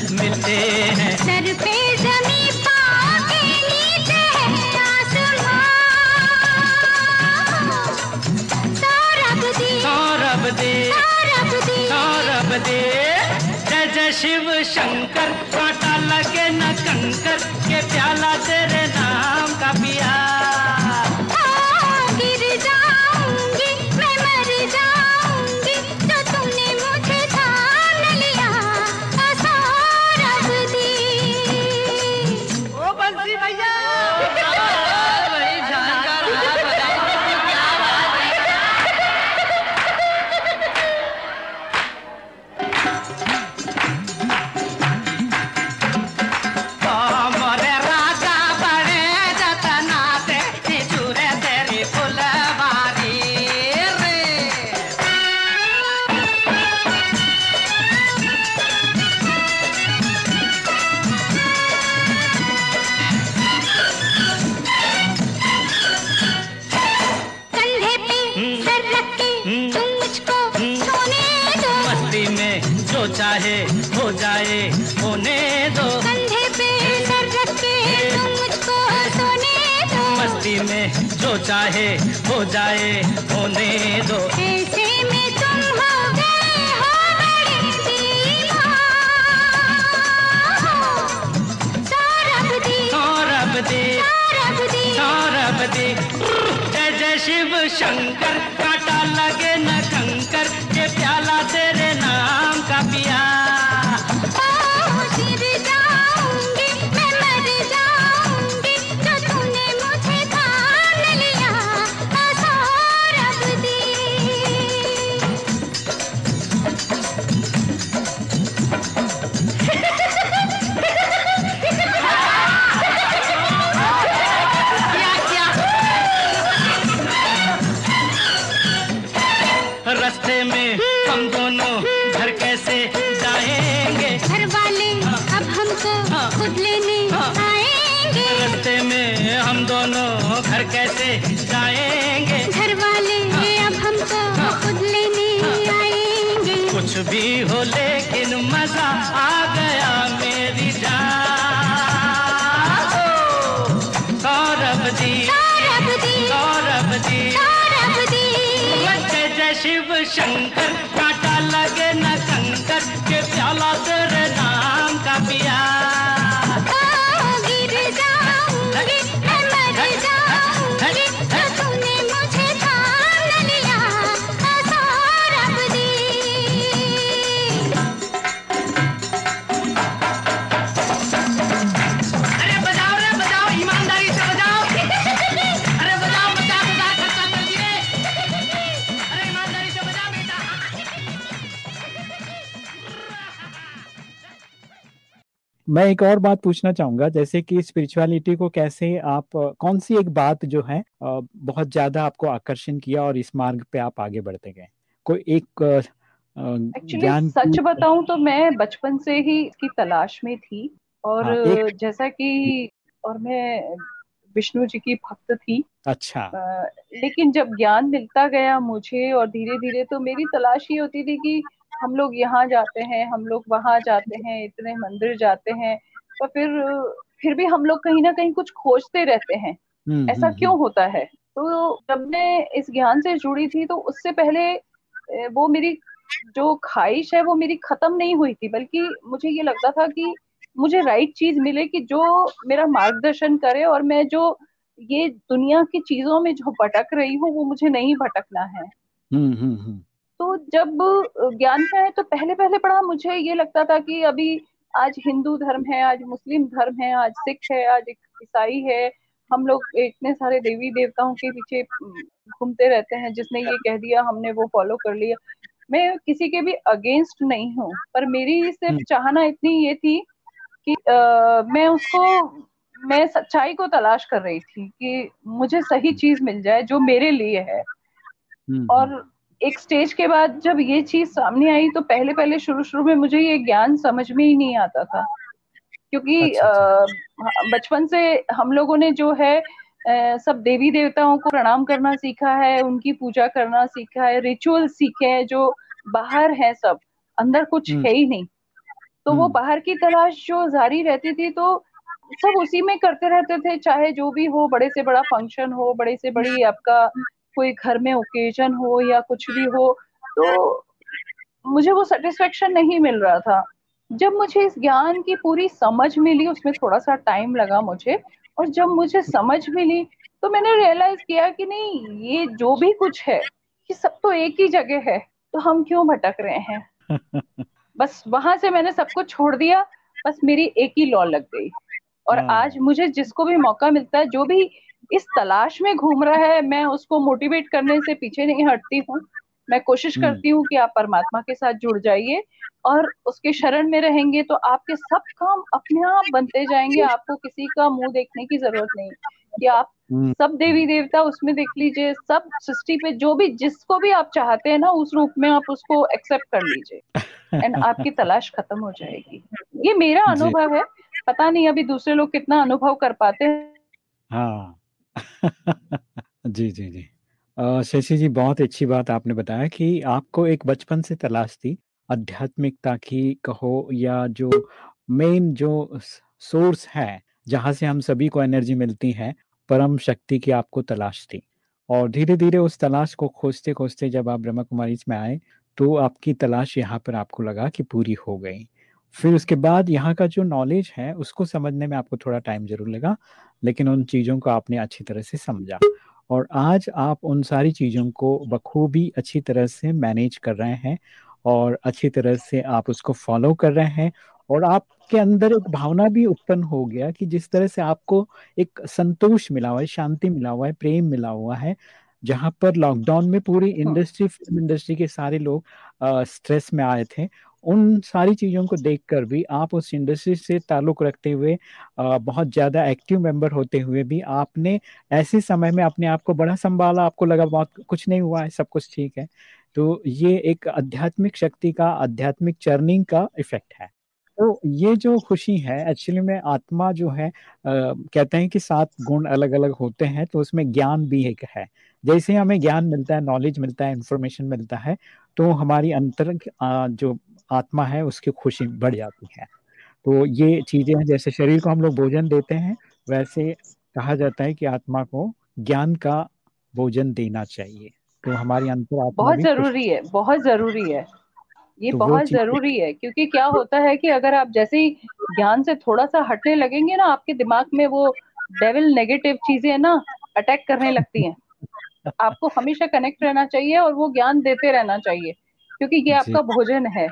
चला तेरे नाम का पिया मैं एक और बात पूछना चाहूँगा जैसे कि स्पिरिचुअलिटी को कैसे आप कौन सी एक बात जो है बहुत ज़्यादा आपको आकर्षण किया और इस मार्ग पे आप आगे बढ़ते गए? कोई एक ज्ञान सच बताऊँ तो मैं बचपन से ही इसकी तलाश में थी और हाँ, जैसा कि और मैं विष्णु जी की भक्त थी। अच्छा। लेकिन जब ज्ञान मिलता गया मुझे और धीरे धीरे तो मेरी तलाश ये होती थी कि हम लोग यहाँ जाते हैं हम लोग वहाँ जाते हैं इतने मंदिर जाते हैं पर फिर फिर भी हम लोग कहीं ना कहीं कुछ खोजते रहते हैं। हम्म ऐसा हम्म क्यों हम्म। होता है? तो जब मैं इस ज्ञान से जुड़ी थी तो उससे पहले वो मेरी जो ख्वाहिश है वो मेरी खत्म नहीं हुई थी बल्कि मुझे ये लगता था कि मुझे राइट चीज़ मिले कि जो मेरा मार्गदर्शन करे और मैं जो ये दुनिया की चीज़ों में जो भटक रही हूँ वो मुझे नहीं भटकना है। हम्म हम्म। तो जब ज्ञान में आए तो पहले पहले पढ़ा मुझे ये लगता था कि अभी आज हिंदू धर्म है आज मुस्लिम धर्म है आज सिख है आज ईसाई है हम लोग इतने सारे देवी देवताओं के पीछे घूमते रहते हैं जिसने ये कह दिया हमने वो फॉलो कर लिया। मैं किसी के भी अगेंस्ट नहीं हूँ पर मेरी सिर्फ़ हम्म। चाहना इतनी ये थी कि अ, मैं उसको मैं सच्चाई को तलाश कर रही थी कि मुझे सही चीज़ मिल जाए जो मेरे लिए है। हम्म हम्म। और एक स्टेज के बाद जब ये चीज़ सामने आई तो पहले पहले शुरू शुरू में मुझे ये ज्ञान समझ में ही नहीं आता था। क्योंकि अच्छा अच्छा बचपन से हम लोगों ने जो है सब देवी देवताओं को प्रणाम करना सीखा है उनकी पूजा करना सीखा है रिचुअल सीखे हैं जो बाहर है सब अंदर कुछ हम्म। है ही नहीं। तो वो हम्म। बाहर की तलाश जो जारी रहती थी तो सब उसी में करते रहते थे चाहे जो भी हो बड़े से बड़ा फ़ंक्शन हो बड़े से बड़ी आपका कोई घर में ओकेजन हो या कुछ भी हो तो मुझे वो सेटिस्फेक्शन नहीं मिल रहा था। जब मुझे इस ज्ञान की पूरी समझ मिली उसमें थोड़ा सा टाइम लगा मुझे और जब मुझे समझ मिली तो मैंने रियलाइज़ किया कि नहीं ये जो भी कुछ है ये सब तो एक ही जगह है तो हम क्यों भटक रहे हैं? बस वहाँ से मैंने सब कुछ छोड़ दिया बस मेरी एक ही लॉ लग गई। और हाँ। आज मुझे जिसको भी मौका मिलता है जो भी इस तलाश में घूम रहा है मैं उसको मोटिवेट करने से पीछे नहीं हटती हूँ। मैं कोशिश हम्म। करती हूँ कि आप परमात्मा के साथ जुड़ जाइए और उसके शरण में रहेंगे तो आपके सब काम अपने आप बनते जाएँगे। आपको किसी का मुँह देखने की ज़रूरत नहीं। कि आप हम्म। सब देवी देवता उसमें देख लीजिए सब सृष्टि पे जो भी जिसको भी आप चाहते हैं ना उस रूप में आप उसको एक्सेप्ट कर लीजिए। एंड आपकी तलाश खत्म हो जाएगी। ये मेरा अनुभव है। पता नहीं अभी दूसरे लोग कितना अनुभव कर पाते हैं। हाँ। जी जी जी। शशि जी, बहुत अच्छी बात आपने बताया कि आपको एक बचपन से तलाश थी, आध्यात्मिकता की कहो या जो मेन जो सोर्स है, जहाँ से हम सभी को एनर्जी मिलती है, परम शक्ति की आपको तलाश थी। और धीरे धीरे उस तलाश को खोजते खोजते जब आप ब्रह्मा कुमारी में आए तो आपकी तलाश यहाँ पर आपको लगा कि पूरी हो गई। फिर उसके बाद यहाँ का जो नॉलेज है उसको समझने में आपको थोड़ा टाइम ज़रूर लगा लेकिन उन चीज़ों को आपने अच्छी तरह से समझा। और आज आप उन सारी चीज़ों को बखूबी अच्छी तरह से मैनेज कर रहे हैं और अच्छी तरह से आप उसको फॉलो कर रहे हैं और आपके अंदर एक भावना भी उत्पन्न हो गया कि जिस तरह से आपको एक संतोष मिला हुआ है शांति मिला हुआ है प्रेम मिला हुआ है जहाँ पर लॉकडाउन में पूरी इंडस्ट्री फ़िल्म इंडस्ट्री के सारे लोग आ, स्ट्रेस में आए थे उन सारी चीज़ों को देखकर भी आप उस इंडस्ट्री से ताल्लुक रखते हुए बहुत ज़्यादा एक्टिव मेंबर होते हुए भी आपने ऐसे समय में अपने आप को बड़ा संभाला आपको लगा बहुत कुछ नहीं हुआ है सब कुछ ठीक है। तो ये एक आध्यात्मिक शक्ति का आध्यात्मिक चर्निंग का इफ़ेक्ट है। तो ये जो खुशी है एक्चुअली में आत्मा जो है अ, कहते हैं कि सात गुण अलग अलग होते हैं तो उसमें ज्ञान भी एक है। जैसे हमें ज्ञान मिलता है नॉलेज मिलता है इंफॉर्मेशन मिलता है तो हमारी अंतर जो आत्मा है उसकी खुशी बढ़ जाती है। तो ये चीज़ें हैं जैसे शरीर को हम लोग भोजन देते हैं वैसे कहा जाता है कि आत्मा को ज्ञान का भोजन देना चाहिए। तो हमारी अंतर आत्मा बहुत ज़रूरी है बहुत ज़रूरी है। ये तो बहुत ज़रूरी है क्योंकि क्या होता है कि अगर आप जैसे ही ज्ञान से थोड़ा सा हटने लगेंगे ना आपके दिमाग में वो डेविल नेगेटिव चीज़ें ना अटैक करने लगती हैं। आपको हमेशा कनेक्ट रहना चाहिए और वो ज्ञान देते रहना चाहिए क्योंकि ये आपका भोजन है।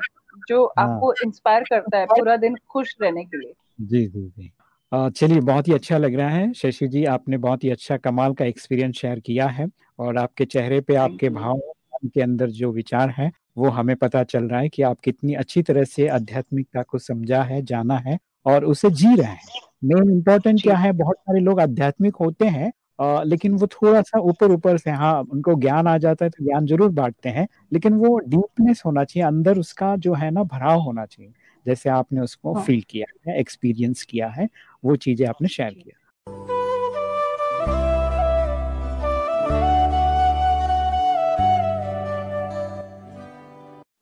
जो हाँ। आपको इंस्पायर करता है पूरा दिन खुश रहने के लिए। जी जी जी। चलिए बहुत ही अच्छा लग रहा है। शशि जी आपने बहुत ही अच्छा कमाल का एक्सपीरियंस शेयर किया है और आपके चेहरे पे आपके भाव के अंदर जो विचार है वो हमें पता चल रहा है कि आप कितनी अच्छी तरह से आध्यात्मिकता को समझा है जाना है और उसे जी रहे हैं। मेन इम्पोर्टेंट क्या है बहुत सारे लोग आध्यात्मिक होते हैं अ, लेकिन वो थोड़ा-सा ऊपर-ऊपर से हाँ, उनको ज्ञान आ जाता है तो ज्ञान ज़रूर बाँटते हैं, लेकिन वो डीपनेस होना चाहिए, अंदर उसका जो है ना भराव होना चाहिए। जैसे आपने उसको हाँ। फ़ील किया है, एक्सपीरियंस किया है, वो चीज़ें आपने शेयर किया।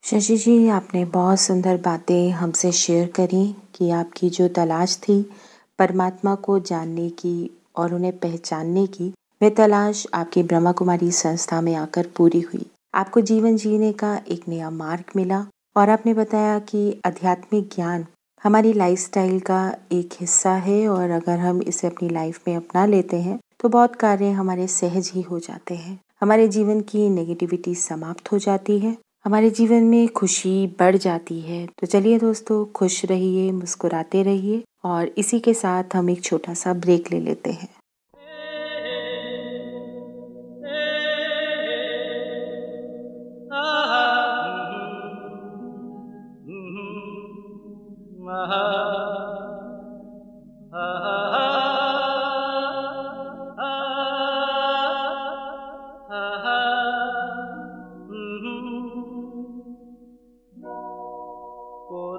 शशि जी, आपने बहुत सुंदर बातें हमसे शेयर करी कि आपकी जो तलाश थी परमात्मा को जानने की और उन्हें पहचानने की, वह तलाश आपकी ब्रह्मा कुमारी संस्था में आकर पूरी हुई। आपको जीवन जीने का एक नया मार्ग मिला और आपने बताया कि आध्यात्मिक ज्ञान हमारी लाइफ़स्टाइल का एक हिस्सा है और अगर हम इसे अपनी लाइफ में अपना लेते हैं, तो बहुत कार्य हमारे सहज ही हो जाते हैं। हमारे जीवन की नेगेटिविटी समाप्त हो जाती है, हमारे जीवन में खुशी बढ़ जाती है। तो चलिए दोस्तों, खुश रहिए, मुस्कुराते रहिए और इसी के साथ हम एक छोटा-सा ब्रेक ले लेते हैं।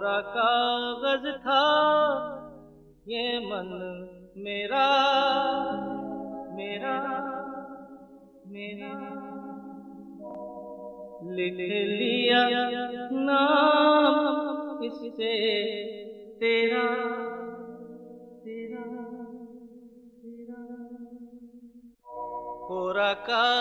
कोरा कागज़ था, ये मन मेरा मेरा मेरा। लिख लिया नाम इससे तेरा तेरा तेरा। कोरा कागज़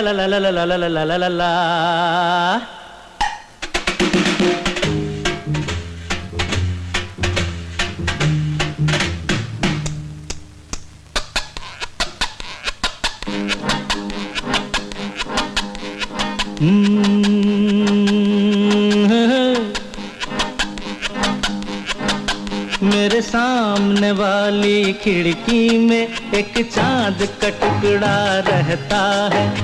ला ला ला ला ला ला ला ला ला ला ला मेरे सामने वाली खिड़की में एक चाँद का टुकड़ा रहता है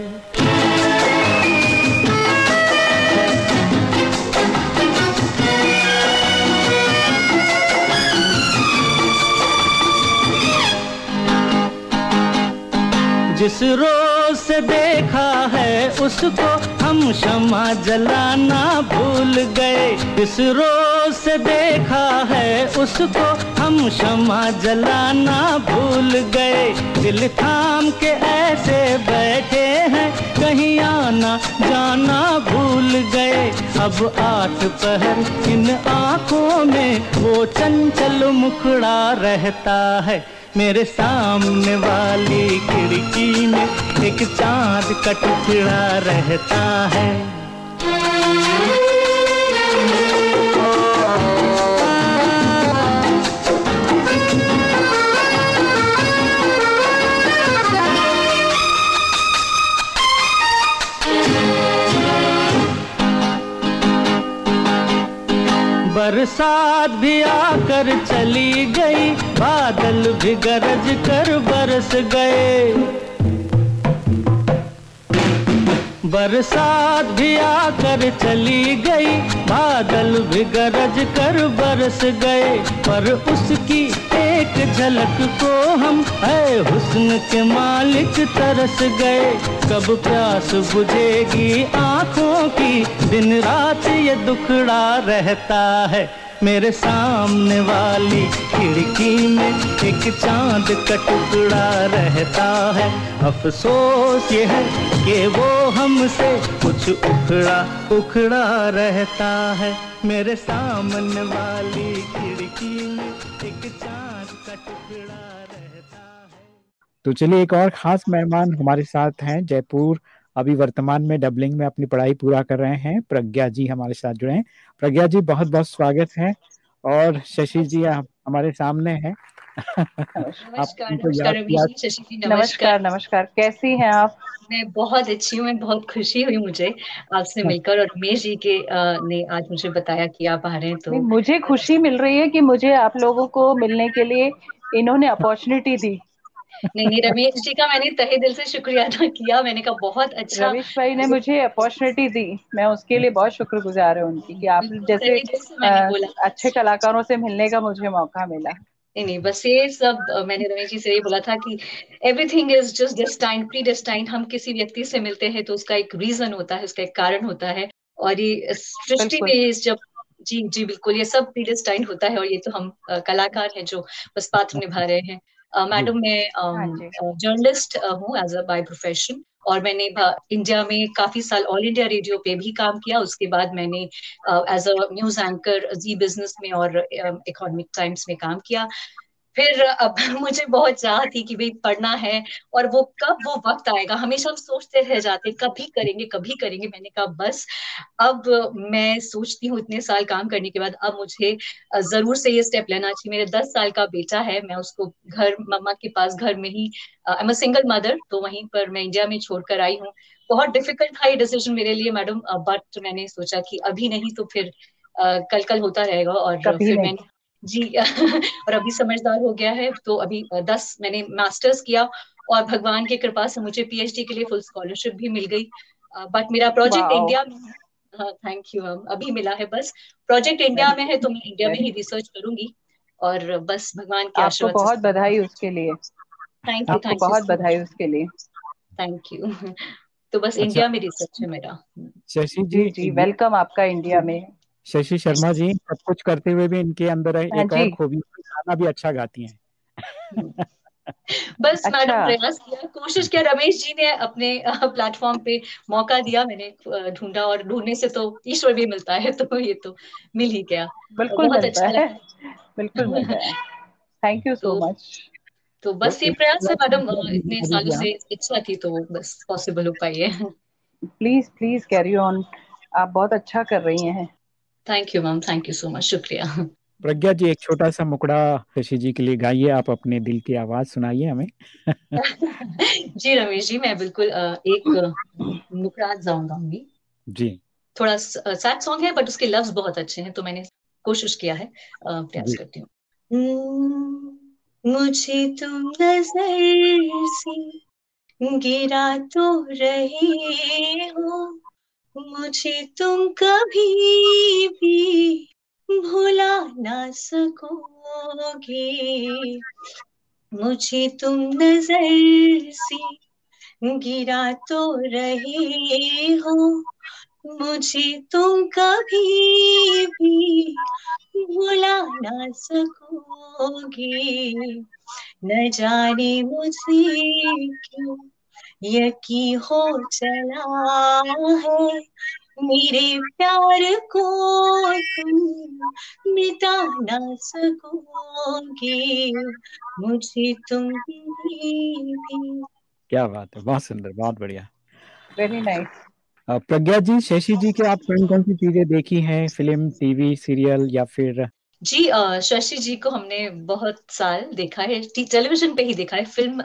जिस रोज से देखा है उसको हम क्षमा जलाना भूल गए। जिस रोज से देखा है उसको हम क्षमा जलाना भूल गए। दिल थाम के ऐसे बैठे हैं, कहीं आना जाना भूल गए। अब आठ पहर इन आँखों में वो चंचल मुखड़ा रहता है। मेरे सामने वाली खिड़की में एक चाँद का टुकड़ा रहता है। बरसात भी आकर चली गई। बादल भी गरज कर बरस गए। बरसात भी आकर चली गई। बादल भी गरज कर बरस गए। पर उसकी एक झलक को हम, है हुस्न के मालिक, तरस गए। कब प्यास बुझेगी आँखों की? दिन रात ये दुखड़ा रहता है मेरे सामने वाली खिड़की में। एक चाँद का टुकड़ा रहता है। अफसोस ये है कि वो हमसे कुछ उखड़ा उखड़ा रहता है। मेरे सामने वाली खिड़की में एक चाँद तो चलिए एक और खास मेहमान हमारे साथ हैं, जयपुर। अभी वर्तमान में डबलिंग में अपनी पढ़ाई पूरा कर रहे हैं। प्रज्ञा जी हमारे साथ जुड़े हैं। प्रज्ञा जी बहुत बहुत स्वागत है और शशि जी हमारे सामने हैं। नमस्कार नमस्कार याद रमेश शशि जी नमस्कार नमस्कार। नमस्कार। कैसी हैं आप? मैं बहुत अच्छी हूँ मैं बहुत खुशी हुई मुझे आपसे मिलकर और रमेश जी के ने आज मुझे बताया कि आप आ रहे हैं तो मुझे खुशी मिल रही है कि मुझे आप लोगों को मिलने के लिए इन्होंने अपॉर्चुनिटी दी। नहीं नहीं रमेश जी का मैंने तहे दिल से शुक्रिया अदा किया मैंने कहा बहुत अच्छा रविश भाई ने मुझे अपॉर्चुनिटी दी। मैं उसके लिए बहुत शुक्रगुजार हूँ उनकी कि आप जैसे अच्छे कलाकारों से मिलने का मुझे मौका मिला। नहीं नहीं बस ये सब मैंने रमेश जी से ये बोला था कि everything is just destined pre destined हम किसी व्यक्ति से मिलते हैं तो उसका एक रीजन होता है उसका एक कारण होता है और ये सृष्टि में जब जी जी बिल्कुल ये सब प्री डेस्टाइंड होता है और ये तो हम कलाकार हैं जो बस पात्र निभा रहे हैं। मैडम मैं हाँ जर्नलिस्ट हूँ एज अ बाय प्रोफेशन और मैंने इंडिया में काफ़ी साल ऑल इंडिया रेडियो पे भी काम किया। उसके बाद मैंने as a news anchor Zee Business में और इकोनॉमिक टाइम्स में काम किया। फिर अब मुझे बहुत चाह थी कि भाई पढ़ना है और वो कब वो वक्त आएगा। हमेशा हम सोचते रह जाते कभी करेंगे कभी करेंगे। मैंने कहा बस अब मैं सोचती हूँ इतने साल काम करने के बाद अब मुझे ज़रूर से ये स्टेप लेना चाहिए। मेरे दस साल का बेटा है मैं उसको घर मम्मा के पास घर में ही I am a single mother तो वहीं पर मैं इंडिया में छोड़कर आई हूँ। बहुत डिफ़िकल्ट था ये डिसीज़न मेरे लिए मैडम बट मैंने सोचा कि अभी नहीं तो फिर कल कल होता रहेगा और फिर मैंने जी और अभी समझदार हो गया है तो अभी दस मैंने मास्टर्स किया और भगवान की कृपा से मुझे पीएचडी के लिए फुल स्कॉलरशिप भी मिल गई। बट मेरा प्रोजेक्ट इंडिया में हाँ। थैंक यू मैम अभी मिला है बस। प्रोजेक्ट इंडिया में है तो मैं इंडिया में ही रिसर्च करूँगी और बस भगवान के आपको आशीर्वाद बहुत बधाई उसके लिए। थैंक यू थैंक यू बहुत बधाई उसके लिए। थैंक यू तो बस अच्छा। इंडिया में रिसर्च है मेरा। शशि जी जी वेलकम आपका इंडिया में। शशि शर्मा जी सब कुछ करते हुए भी इनके अंदर हाँ एक और खूबी गाना भी अच्छा गाती हैं। बस अच्छा। मैडम प्रयास किया कोशिश किया रमेश जी ने अपने प्लेटफॉर्म पे मौका दिया मैंने ढूंढा और ढूँढने से तो ईश्वर भी मिलता है तो ये तो मिल ही गया। बिल्कुल बहुत अच्छा है। लगा। बिल्कुल थैंक यू सो मच तो तो बस ये प्रयास है मैडम इतने सालों से इच्छा थी तो बस पॉसिबल हो पाई है। प्लीज़ प्लीज़ कैरी ऑन आप बहुत अच्छा कर रही हैं। Thank you ma'am thank you so much शुक्रिया प्रज्ञा जी एक छोटा सा मुकड़ा शशि जी के लिए गाइए आप अपने दिल की आवाज़ सुनाइए हमें। जी रमेश जी मैं बिल्कुल एक मुकरार जाऊँ गाऊँगी जी। थोड़ा सैड सॉन्ग है बट उसके लफ्ज बहुत अच्छे हैं तो मैंने कोशिश किया है प्रयास करती हूँ। हम्म, मुझे तुम नज़र से गिरा तो रहे हो मुझे तुम कभी भी भुला ना सकोगे। मुझे तुम नज़र से गिरा तो रहे हो। मुझे तुम कभी भी भुला ना सकोगे। न जाने मुझे क्यों यकीन हो चला है मेरे प्यार को तुम मिटा ना सकोगे मुझे तुम क्या बात है बहुत सुंदर बहुत बढ़िया। Very nice uh, Pragya ji Shashi ji के आप कौन कौन सी चीज़ें देखी हैं फ़िल्म टीवी सीरियल या फिर जी शशि जी को हमने बहुत साल देखा है टेलीविज़न पे ही देखा है फ़िल्म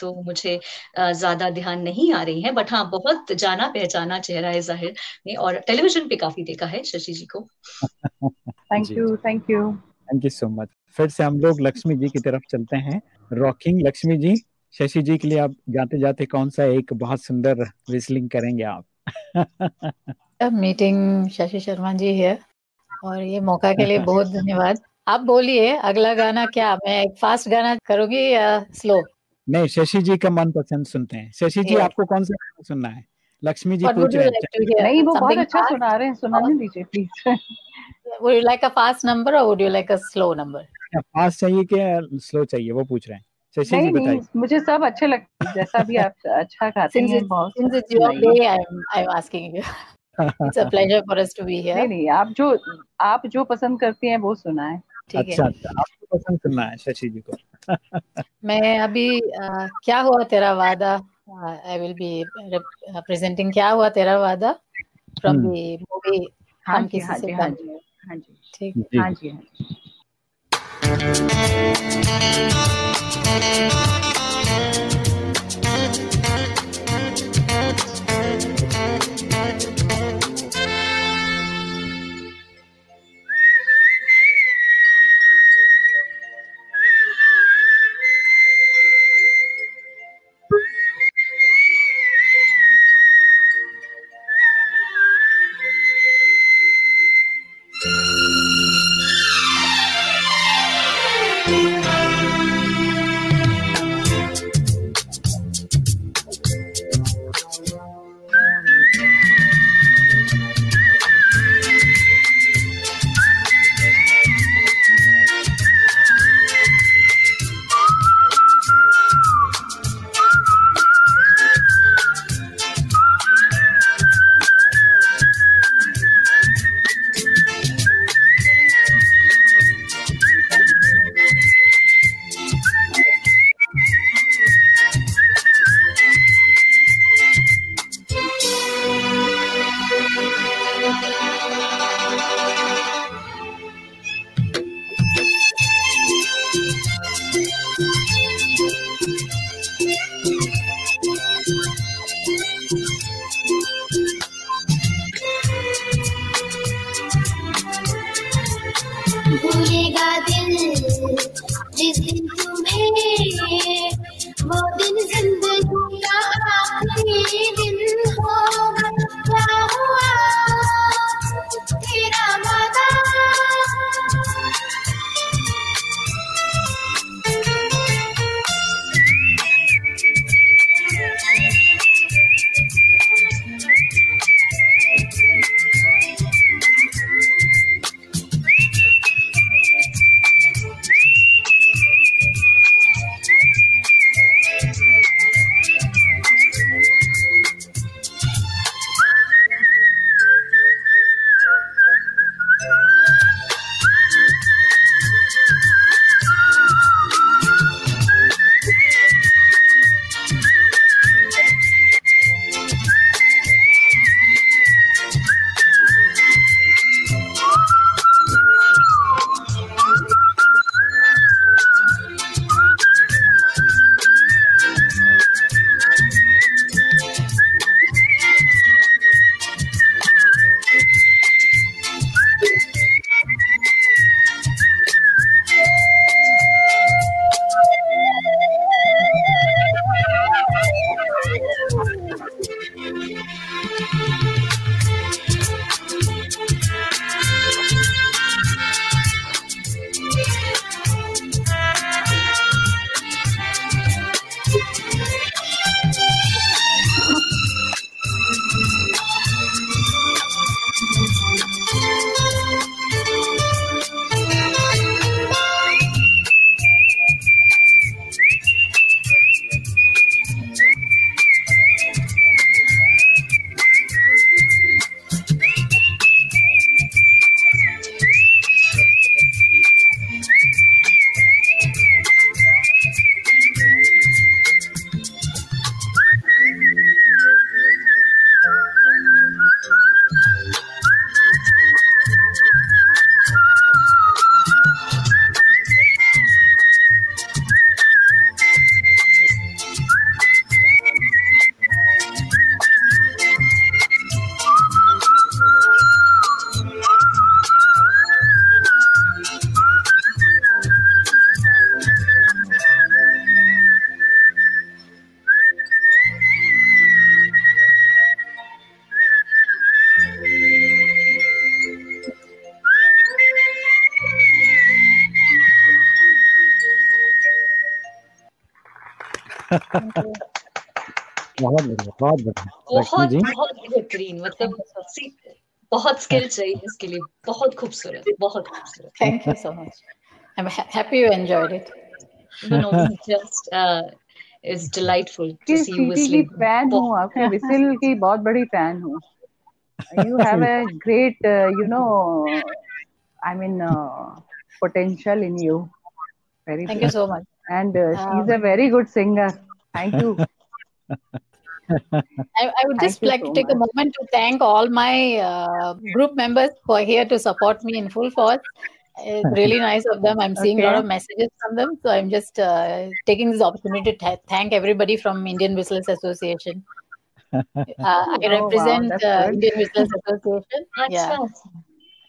तो मुझे ज़्यादा ध्यान नहीं आ रही है बट हाँ बहुत जाना पहचाना चेहरा है ज़ाहिर में और टेलीविज़न पे काफ़ी देखा है शशि जी को। Thank you thank you thank you so much फिर से हम लोग लक्ष्मी जी की तरफ़ चलते हैं। रॉकिंग लक्ष्मी जी शशि जी के लिए आप जाते जाते कौन सा एक बहुत सुंदर विस्लिंग करेंगे आप? मीटिंग शशि शर्मा जी है और ये मौका के लिए बहुत धन्यवाद। आप बोलिए अगला गाना क्या? मैं एक फास्ट गाना करूँगी या स्लो नहीं शशि जी का मन पसंद सुनते हैं। शशि जी आपको कौन सा गाना सुनना है? लक्ष्मी जी पूछ रहे हैं नहीं वो बहुत अच्छा सुना रहे हैं सुनाने दीजिए please Would you like a fast number or would you like a slow number? Fast चाहिए कि स्लो चाहिए वो पूछ रहे हैं। शशि जी नहीं नहीं बताइए। मुझे सब अच्छे लगते हैं जैसा भी आप अच्छा गाती हैं बहुत since it's your सुनाइए day, I'm I'm asking you. It's a pleasure for us to be नहीं नहीं आप जो आप जो पसंद करती हैं वो सुना है। ठीक अच्छा है अच्छा आपको पसंद सुनना है शशि जी को। मैं अभी अ, क्या हुआ तेरा वादा? आई विल बी प्रेजेंटिंग क्या हुआ तेरा वादा? फ्रॉम द मूवी हम किसी हाँ से हाँ जी हाँ जी। ठीक। है जी हाँ जी। बहुत बेहतरीन मतलब सी- बहुत स्किल चाहिए इसके लिए बहुत खूबसूरत बहुत खूबसूरत Thank you so much. I'm ha- happy you enjoyed it. No, no, we just uh, it's delightful to की see you सीटी की whistling. फ़ैन हूँ आपके विसिल की बहुत बड़ी फ़ैन हूँ you have a great uh, you know I mean uh, potential in you very Thank big. you so much. and uh, she's Um, a very good singer thank you I, I would just like so to take a moment to thank all my uh, group members who are here to support me in full force. It's really nice of them. I'm seeing a lot of messages from them. So I'm just uh, taking this opportunity to th- thank everybody from Indian Whistlers Association. Uh, I Oh, represent that's uh. Indian Whistlers Association. Yeah. Acha.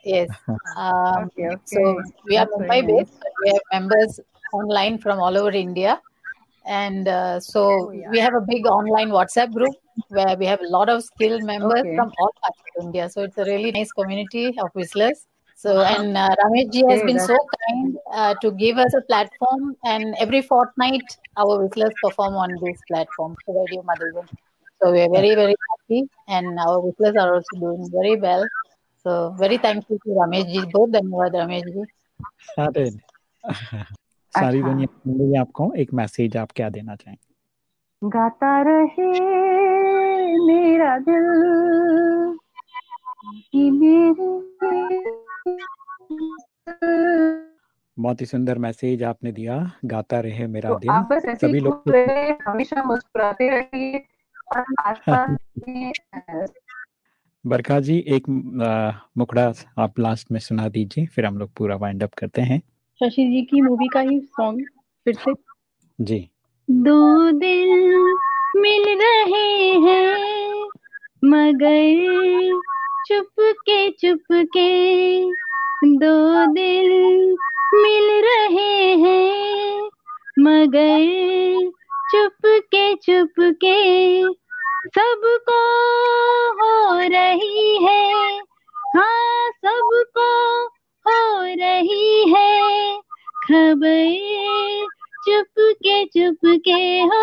Yes. Um, Okay, So we are Mumbai based. nice. but We have members online from all over India and uh, so oh, yeah. we have a big online whatsapp group where we have a lot of skilled members okay. from all parts of india. So it's a really nice community of whistlers. So uh-huh. and uh, ramesh ji has been so kind uh, to give us a platform and every fortnight our whistlers perform on this platform so radio madhuban so we are very very happy and our whistlers are also doing very well. So very thankful to ramesh ji both dhanyawad ramesh ji. सारी अच्छा। दुनिया है आपको एक message आप क्या देना चाहेंगे? गाता रहे मेरा दिल कि मेरी बहुत ही सुंदर मैसेज आपने दिया गाता रहे मेरा तो दिल। आप बस ऐसे सभी लोग हमेशा मुस्कुराते रहिए और आसपास बरखा जी एक मुखड़ा आप लास्ट में सुना दीजिए फिर हम लोग पूरा वाइंड अप करते हैं। शशि जी की मूवी का ही सॉन्ग फिर से। जी। दो दिल मिल रहे हैं मगर चुपके चुपके दो दिल मिल रहे हैं मगर चुपके चुपके सबको हो रही है। हाँ सबको हो रही है खबर। चुपके चुपके हो।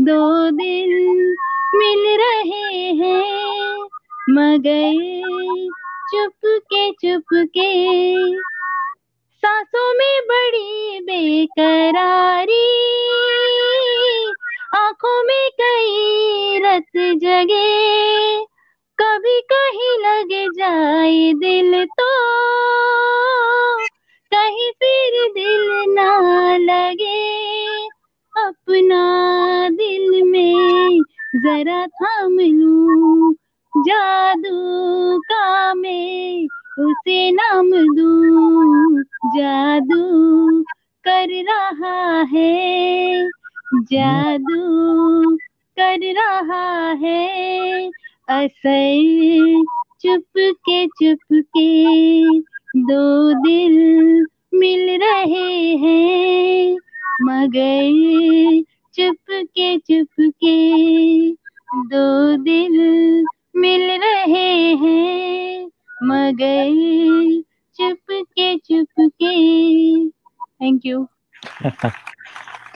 दो दिल मिल रहे हैं, मगर चुपके चुपके। सांसों में बड़ी बेकरारी, आँखों में कई रत जगे। कभी कहीं लग जाए दिल तो। कहीं फिर दिल ना लगे, अपना दिल में जरा थाम लूँ। जादू का मैं उसे नाम दूँ। जादू कर रहा है, जादू कर रहा है। असर चुपके चुपके दो दिल मिल रहे हैं, मगर चुपके चुपके दो दिल मिल रहे हैं, मगर Chupke Chupke. Thank you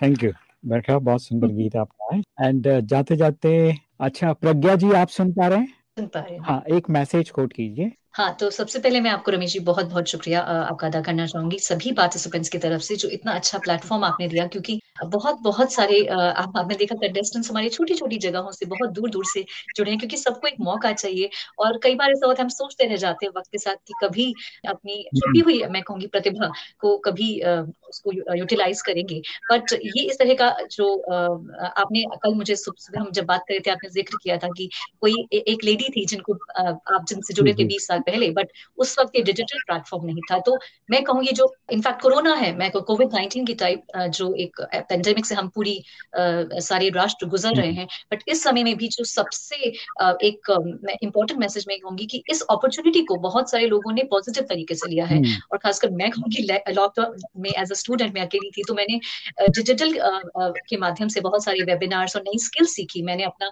thank you बैठा बहुत सुंदर गीत आपका। है एंड जाते जाते अच्छा प्रज्ञा जी आप सुन पा रहे हैं? सुन पा रहे हैं। हाँ एक मैसेज कोट कीजिए। हाँ तो सबसे पहले मैं आपको रमेश जी बहुत बहुत शुक्रिया आपका अदा करना चाहूँगी। सभी पार्टिसिपेंट्स की तरफ़ से जो इतना अच्छा प्लेटफॉर्म आपने दिया क्योंकि बहुत बहुत सारे आप आपने देखा कंटेस्टेंट्स हमारी छोटी छोटी जगहों से बहुत दूर दूर से जुड़े हैं क्योंकि सबको एक मौका चाहिए। और कई बार ऐसा होता है हम सोचते रह जाते हैं वक्त के साथ कि कभी अपनी छुपी हुई मैं कहूँगी प्रतिभा को कभी उसको यूटिलाइज करेंगे। बट ये इस तरह का जो आपने कल मुझे सुबह हम जब बात कर रहे थे आपने ज़िक्र किया था कि कोई एक लेडी थी जिनको आप जिनसे जुड़े थे बीस साल पहले बट उस वक्त ये डिजिटल प्लेटफॉर्म नहीं था। तो मैं कहूँगी जो इनफैक्ट कोरोना है मैं कोविड नाइन्टीन की टाइप जो एक पेंडेमिक से हम पूरी सारे राष्ट्र गुजर रहे हैं बट इस समय में भी जो सबसे एक इम्पोर्टेंट मैसेज मैं कहूँगी कि इस अपॉर्चुनिटी को बहुत सारे लोगों ने पॉजिटिव तरीके से लिया है। हम्म, और खासकर मैं कहूँगी लॉकडाउन में एज अ स्टूडेंट मैं अकेली थी तो मैंने डिजिटल के माध्यम से बहुत सारे वेबिनार्स और नई स्किल सीखी। मैंने अपना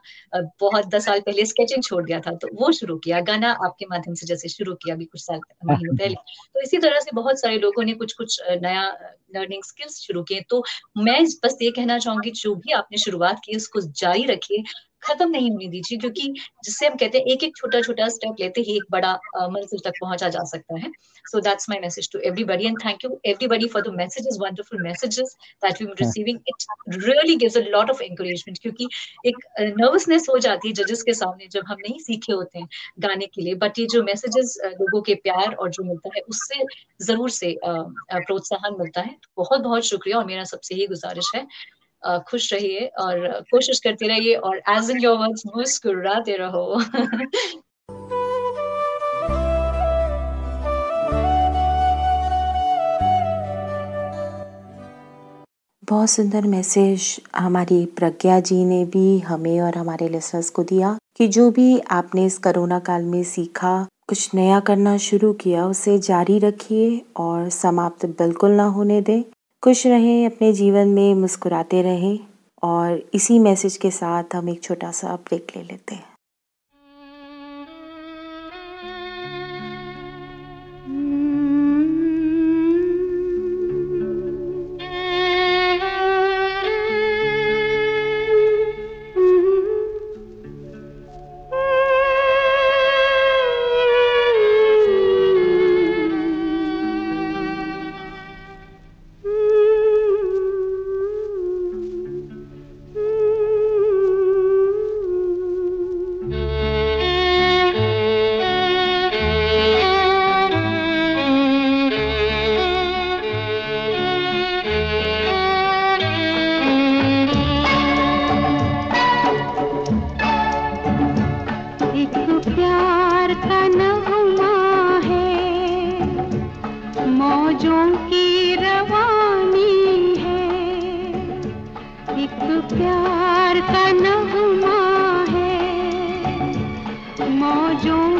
बहुत दस साल पहले स्केचिंग छोड़ दिया था तो वो शुरू किया। गाना आपके माध्यम से जैसे शुरू किया अभी कुछ साल महीने पहले। तो इसी तरह से बहुत सारे लोगों ने कुछ कुछ नया लर्निंग स्किल्स शुरू किए। तो मैं बस ये कहना चाहूँगी, जो भी आपने शुरुआत की, उसको जारी रखिए। खत्म नहीं होने दीजिए क्योंकि जिससे हम कहते हैं एक एक छोटा छोटा स्टेप लेते ही एक बड़ा मंजिल तक पहुँचा जा सकता है। So that's my message to everybody and thank you everybody for the messages wonderful messages that we receiving it really gives a lot of encouragement क्योंकि एक नर्वसनेस हो जाती है जजेस के सामने जब हम नहीं सीखे होते हैं गाने के लिए। बट ये जो मैसेजेस लोगों के प्यार और जो मिलता है उससे ज़रूर से प्रोत्साहन मिलता है। बहुत बहुत शुक्रिया और मेरा सबसे यही गुजारिश है। खुश रहिए और कोशिश करते रहिए और एज इन योर वर्ड्स मुस्कुराते रहो। बहुत सुंदर मैसेज हमारी प्रज्ञा जी ने भी हमें और हमारे लिसनर्स को दिया कि जो भी आपने इस कोरोना काल में सीखा, कुछ नया करना शुरू किया, उसे जारी रखिए और समाप्त बिल्कुल ना होने दें। खुश रहें, अपने जीवन में मुस्कुराते रहें और इसी मैसेज के साथ हम एक छोटा सा ब्रेक ले लेते हैं। प्यार का नगमा है। मौजों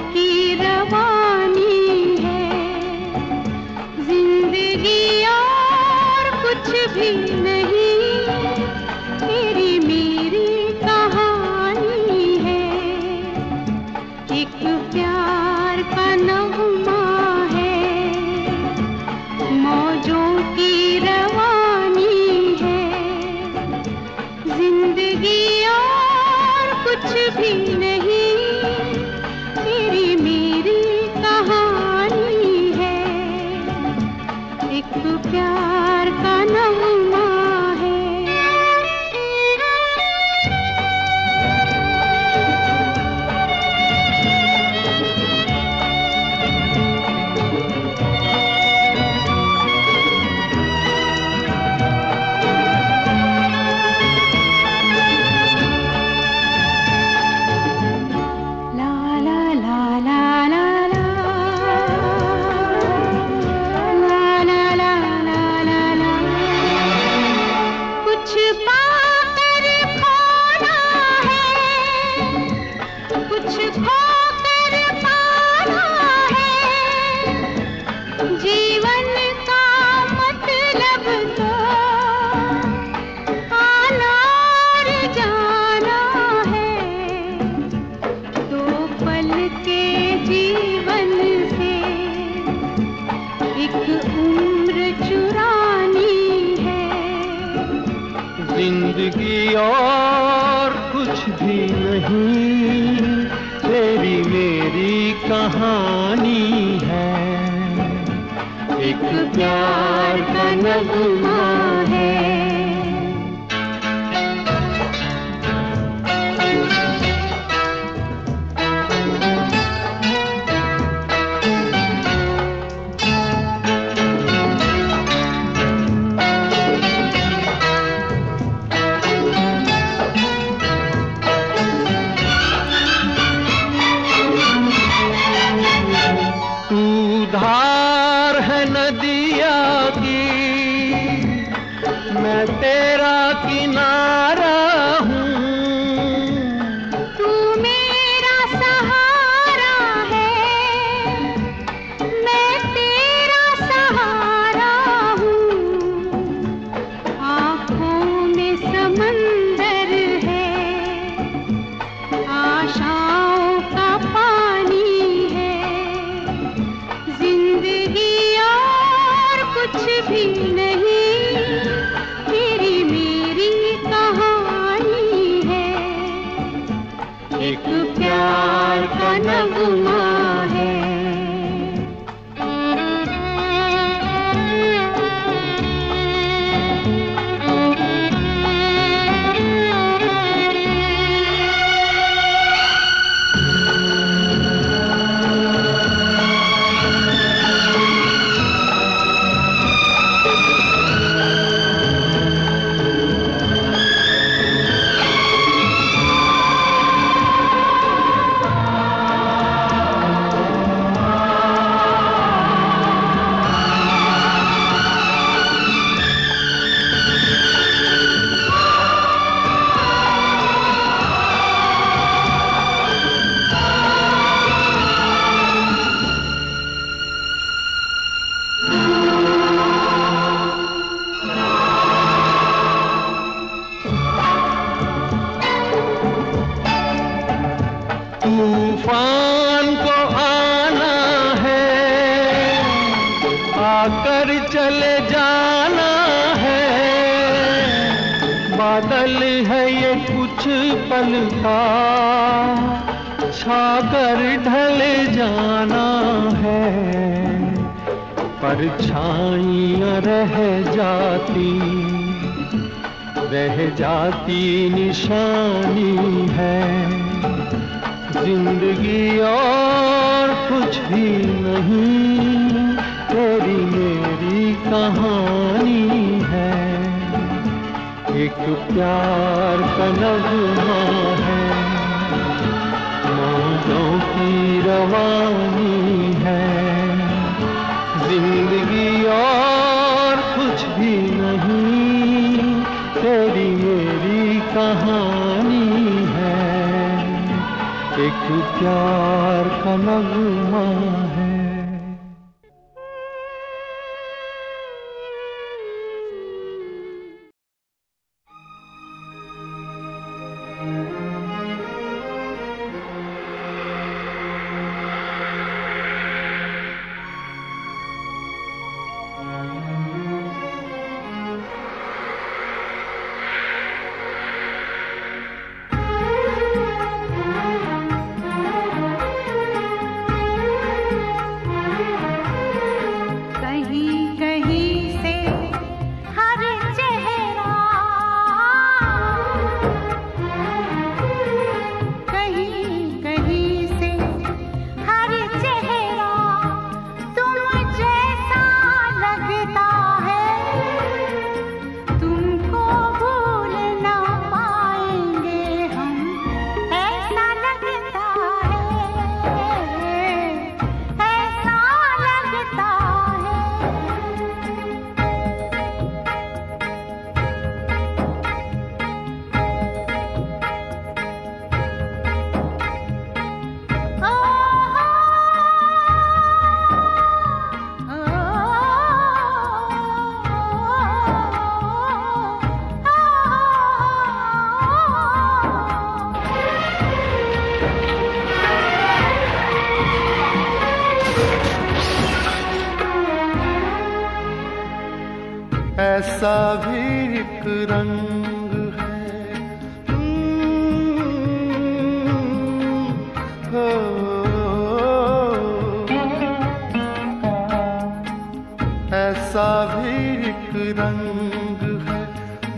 एक रंग है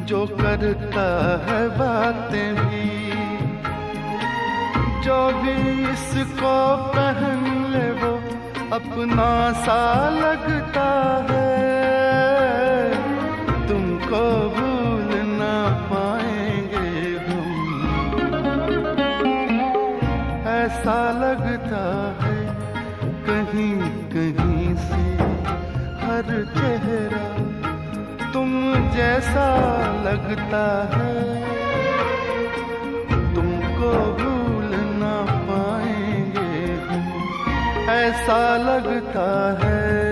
जो करता है बातें भी। जो भी इसको पहन ले वो अपना सा लगता है। तुमको भूल जैसा लगता है तुमको भूल ना पाएँगे ऐसा लगता है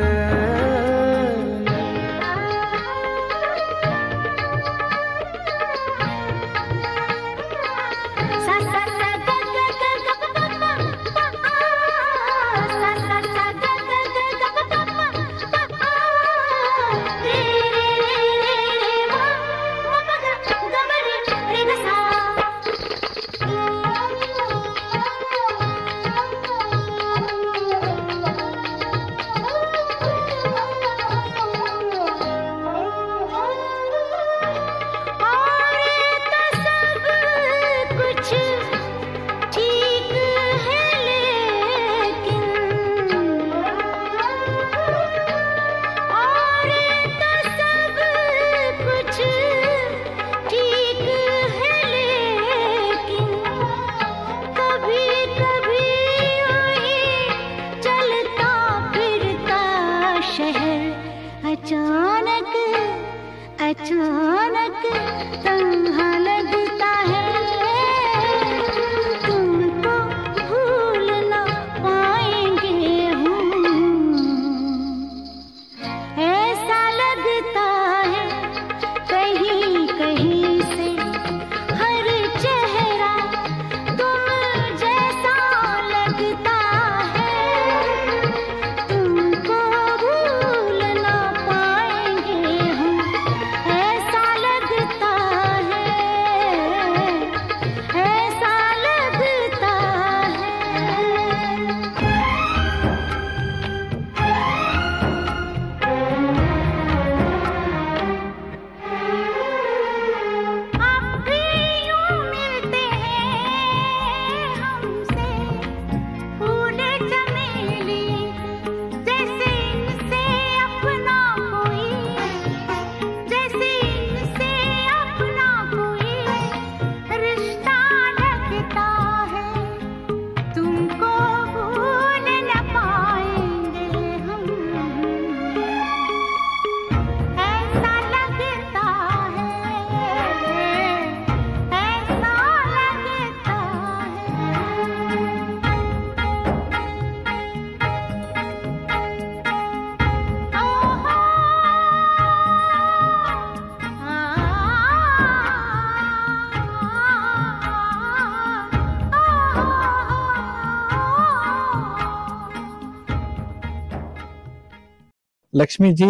लक्ष्मी जी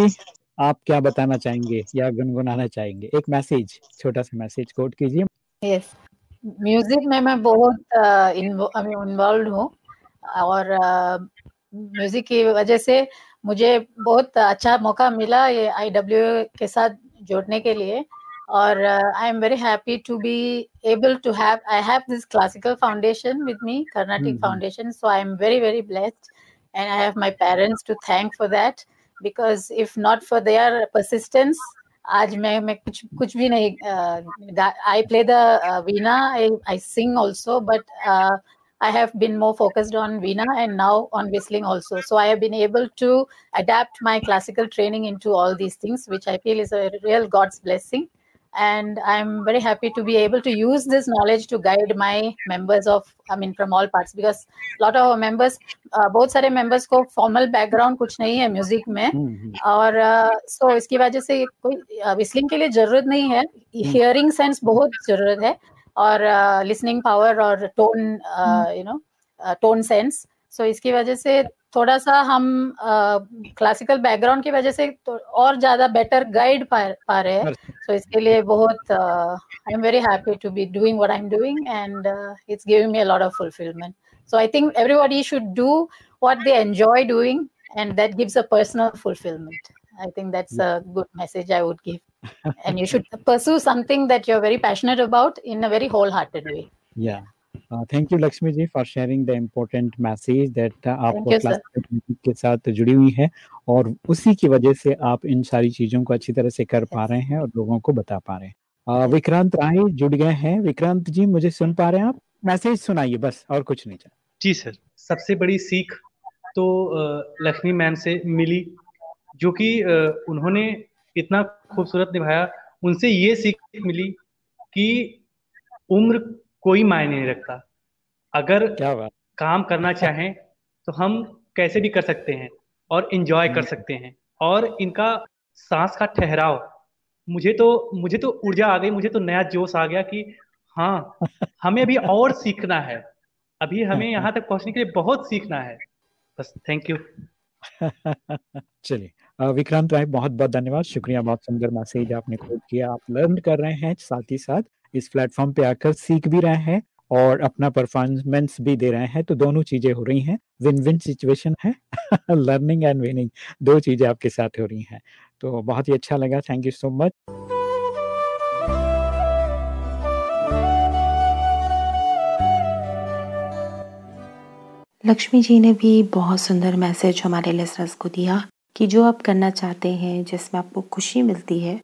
आप क्या बताना चाहेंगे या गुनगुनाना चाहेंगे? एक मैसेज छोटा सा मैसेज कोट कीजिए। Yes. म्यूज़िक में मैं बहुत इन्वॉल्व हूँ और म्यूज़िक की वजह से मुझे बहुत अच्छा मौका मिला ये आई डब्ल्यू के साथ जोड़ने के लिए और I am very happy to be able to have I have this classical foundation with me Carnatic foundation so I am very very blessed and I have my parents to thank for that because if not for their persistence आज मैं मैं कुछ कुछ भी नहीं I play the veena I I sing also but I have been more focused on Veena and now on whistling also. So I have been able to adapt my classical training into all these things, which I feel is a real God's blessing. And I'm very happy to be able to use this knowledge to guide my members of, I mean, from all parts because a lot of our members, uh, बहुत सारे members को formal background कुछ नहीं है music में और सो uh, so इसकी वजह से कोई whistling के लिए ज़रूरत नहीं है hearing sense बहुत ज़रूरत है और लिसनिंग पावर और tone you know tone sense so इसकी वजह से थोड़ा सा हम क्लासिकल बैकग्राउंड की वजह से तो और ज्यादा बेटर गाइड पा, पा रहे हैं सो इसके लिए बहुत I am very happy to be doing what I am doing and it's giving me a lot of fulfilment so i think everybody should do what they enjoy doing and that gives a personal fulfillment i think that's a good message i would give and you should pursue something that you're very passionate about in a very wholehearted way Yeah. Uh, thank you, Lakshmi ji, for sharing the important message that uh, आप music के साथ जुड़ी हुई है और उसी की वजह से आप इन सारी चीज़ों को अच्छी तरह से कर पा रहे हैं और लोगों को बता पा रहे हैं। Uh, विक्रांत राय जुड़ गए हैं। विक्रांत जी मुझे सुन पा रहे हैं आप? मैसेज सुनाइए बस और कुछ नहीं चाहिए जी सर सबसे बड़ी सीख तो लक्ष्मी मैम से मिली जो कि उन्होंने इतना खूबसूरत निभाया। उनसे ये सीख मिली कि उम्र कोई मायने नहीं रखता। अगर क्या बात। काम करना चाहें तो हम कैसे भी कर सकते हैं और इंजॉय कर सकते हैं। और इनका सांस का ठहराव मुझे तो मुझे तो ऊर्जा आ गई मुझे तो नया जोश आ गया कि हाँ हमें अभी और सीखना है। अभी हमें यहाँ तक पहुँचने के लिए बहुत सीखना है। बस थैंक यू चलिए विक्रांत राय बहुत बहुत धन्यवाद। शुक्रिया बहुत सुंदर मैसेज आपने कोट किया। आप लर्न कर रहे हैं साथ ही साथ। इस प्लेटफॉर्म पे आकर सीख भी रहे हैं और अपना परफॉर्मेंस भी दे रहे हैं। तो दोनों चीज़ें हो रही हैं। विन विन सिचुएशन है लर्निंग एंड विनिंग दो चीज़ें आपके साथ हो रही हैं। तो बहुत ही अच्छा लगा। Thank you so much Lakshmi ji ने भी बहुत सुंदर मैसेज हमारे लिसनर्स को दिया कि जो आप करना चाहते हैं, जिसमें आपको खुशी मिलती है,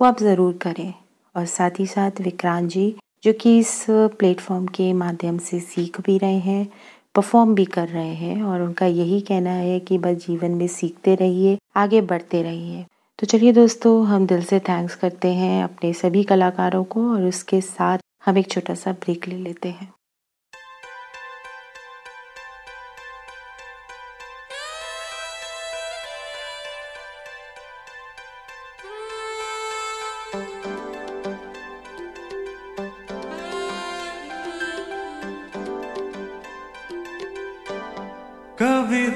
वो आप ज़रूर करें। और साथ ही साथ विक्रांत जी, जो कि इस प्लेटफॉर्म के माध्यम से सीख भी रहे हैं, परफॉर्म भी कर रहे हैं और उनका यही कहना है कि बस जीवन में सीखते रहिए, आगे बढ़ते रहिए। तो चलिए दोस्तों, हम दिल से थैंक्स करते हैं अपने सभी कलाकारों को और उसके साथ हम एक छोटा सा ब्रेक ले लेते हैं।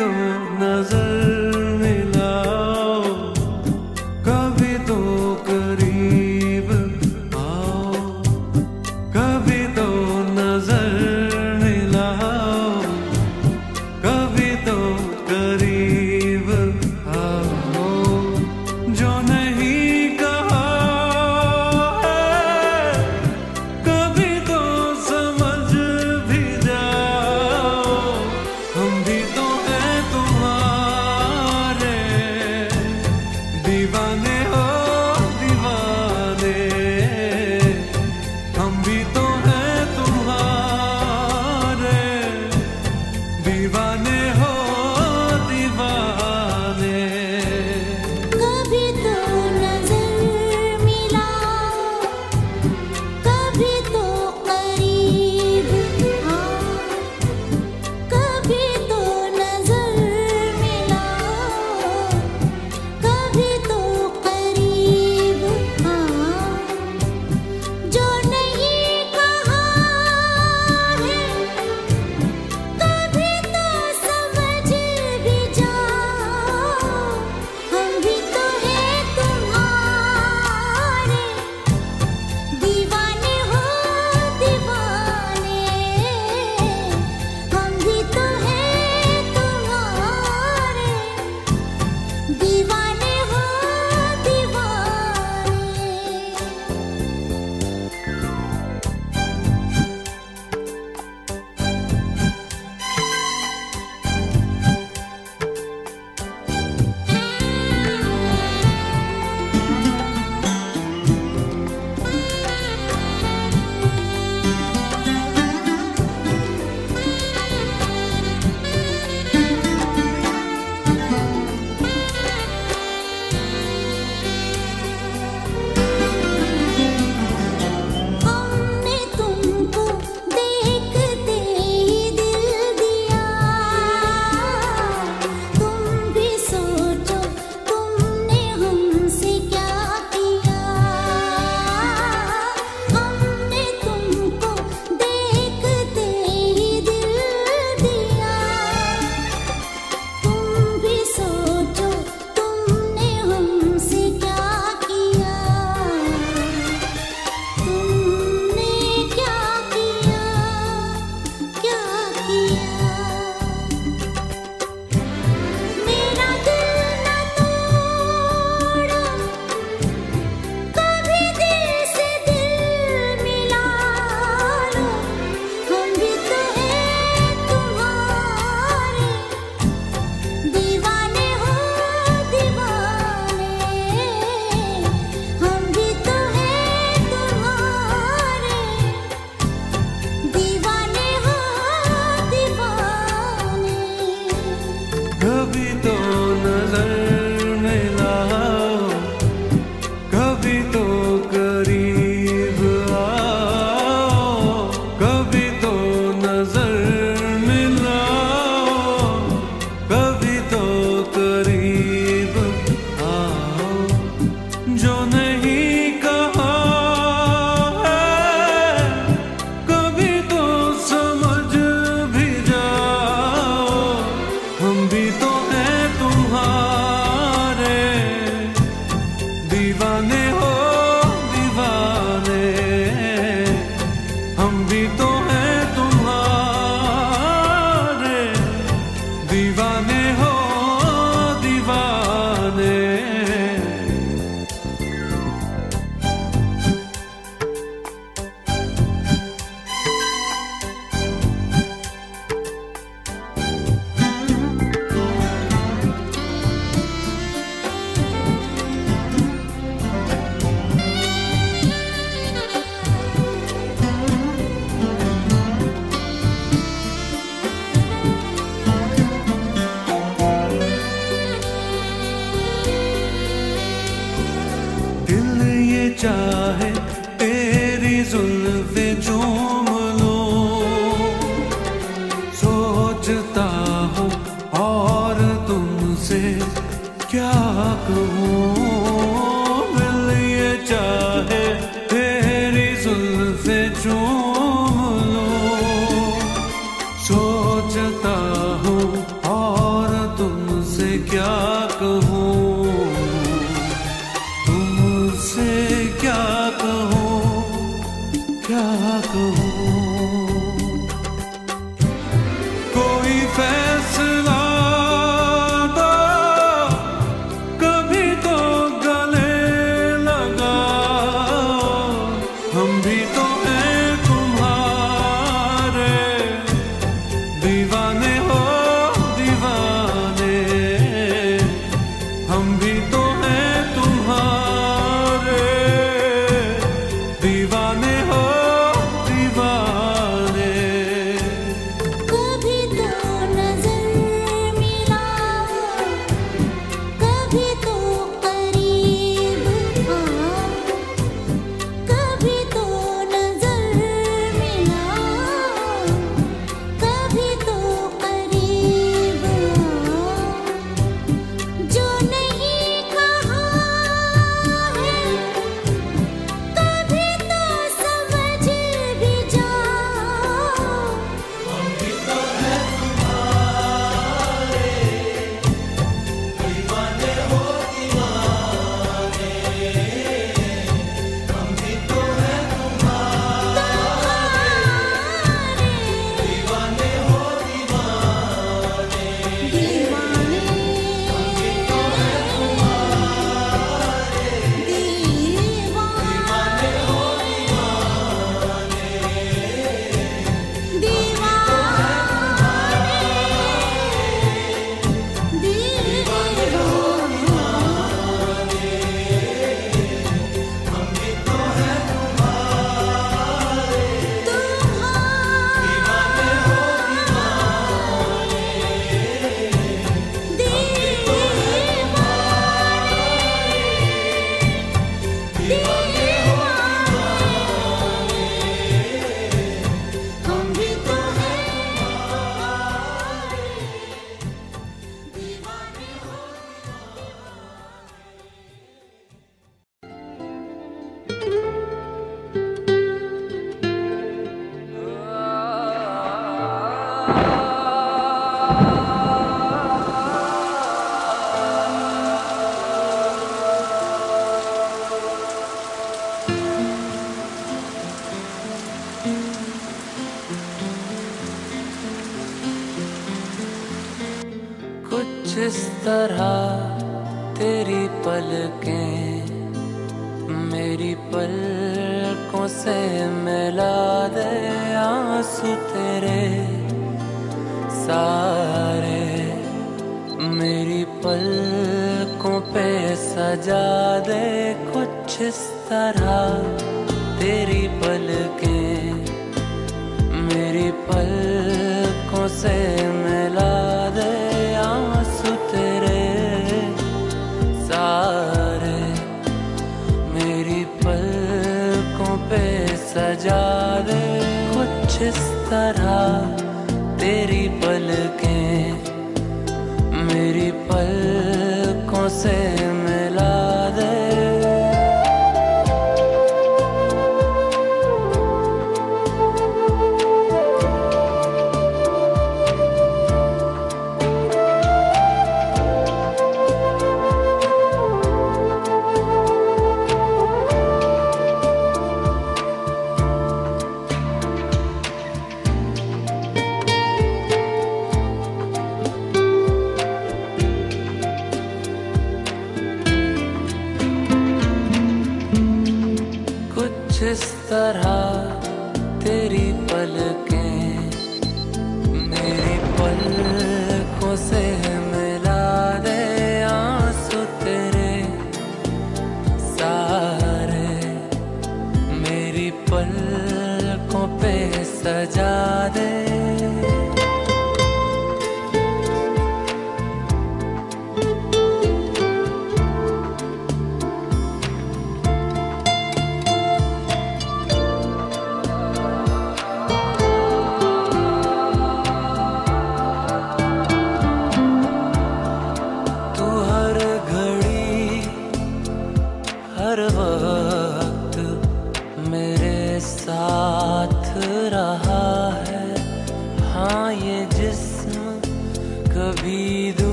कभी तो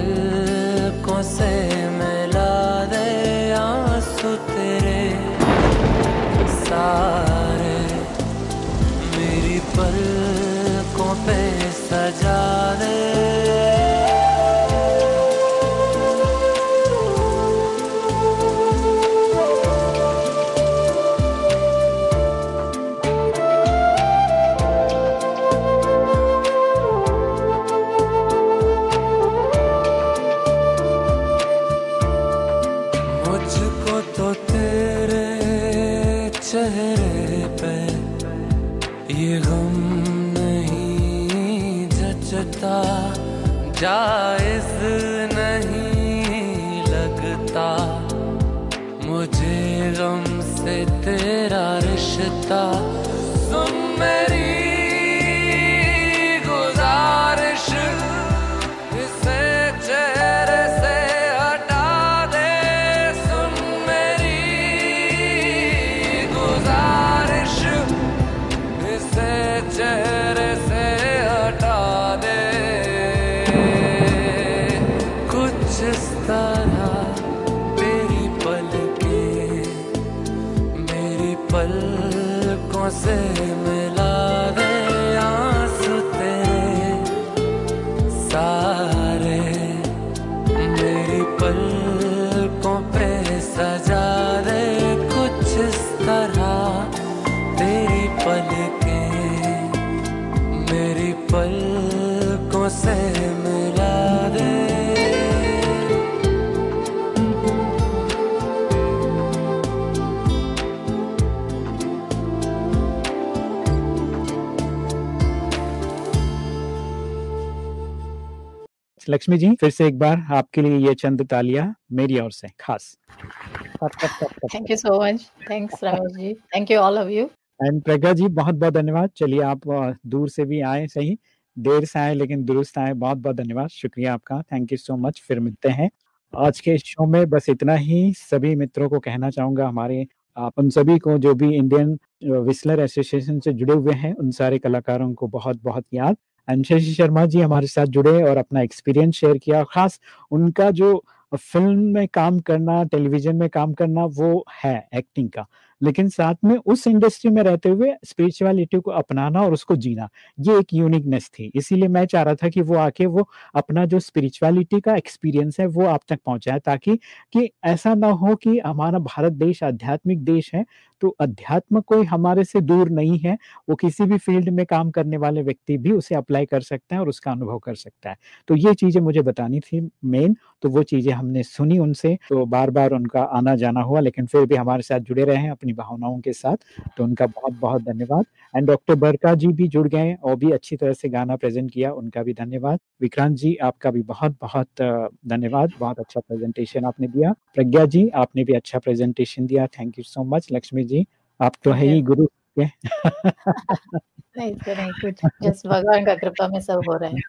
पलकों से मिला दे आँसू तेरे। सारे मेरी पलकों पे सजा लक्ष्मी जी फिर से एक बार आपके लिए ये चंद तालियाँ मेरी ओर से खास। Thank you so much. Thanks, Ramesh ji. Thank you, all of you. And Pragya ji बहुत बहुत धन्यवाद। चलिए आप दूर से भी आए सही। देर से आए लेकिन दुरुस्त आए। बहुत बहुत धन्यवाद। शुक्रिया आपका। थैंक यू सो मच फिर मिलते हैं। आज के शो में बस इतना ही। सभी मित्रों को कहना चाहूँगा हमारे आप उन सभी को जो भी इंडियन विस्लर एसोसिएशन से जुड़े हुए हैं उन सारे कलाकारों को बहुत बहुत याद। एंड शशि शर्मा जी हमारे साथ जुड़े और अपना एक्सपीरियंस शेयर किया। खास उनका जो फ़िल्म में काम करना टेलीविज़न में काम करना, वो है एक्टिंग का। लेकिन साथ में उस इंडस्ट्री में रहते हुए स्पिरिचुअलिटी को अपनाना और उसको जीना, ये एक यूनिकनेस थी। इसीलिए मैं चाह रहा था कि वो आके वो अपना जो स्पिरिचुअलिटी का एक्सपीरियंस है, वो आप तक पहुँचाए ताकि कि ऐसा ना हो कि हमारा भारत देश आध्यात्मिक देश है तो अध्यात्म कोई हमारे से दूर नहीं है, वो किसी भी फ़ील्ड में काम करने वाले व्यक्ति भी उसे अप्लाई कर सकता है और उसका अनुभव कर सकता है। तो ये चीज़ें मुझे बतानी थी मेन तो वो चीज़ें हमने सुनी उनसे तो बार बार उनका आना जाना हुआ लेकिन फिर भी हमारे साथ जुड़े रहे हैं अपनी भावनाओं के साथ तो उनका बहुत बहुत धन्यवाद। एंड डॉक्टर बरका जी भी जुड़ गए और भी अच्छी तरह से गाना प्रेजेंट किया उनका भी धन्यवाद। विक्रांत जी आपका भी बहुत बहुत धन्यवाद। बहुत अच्छा प्रेजेंटेशन आपने दिया। प्रज्ञा जी आपने भी अच्छा प्रेजेंटेशन दिया। Thank you so much. Lakshmi ji आप तो है ही गुरु के। नहीं तो नहीं कुछ जस्ट भगवान का कृपा में सब हो रहा है।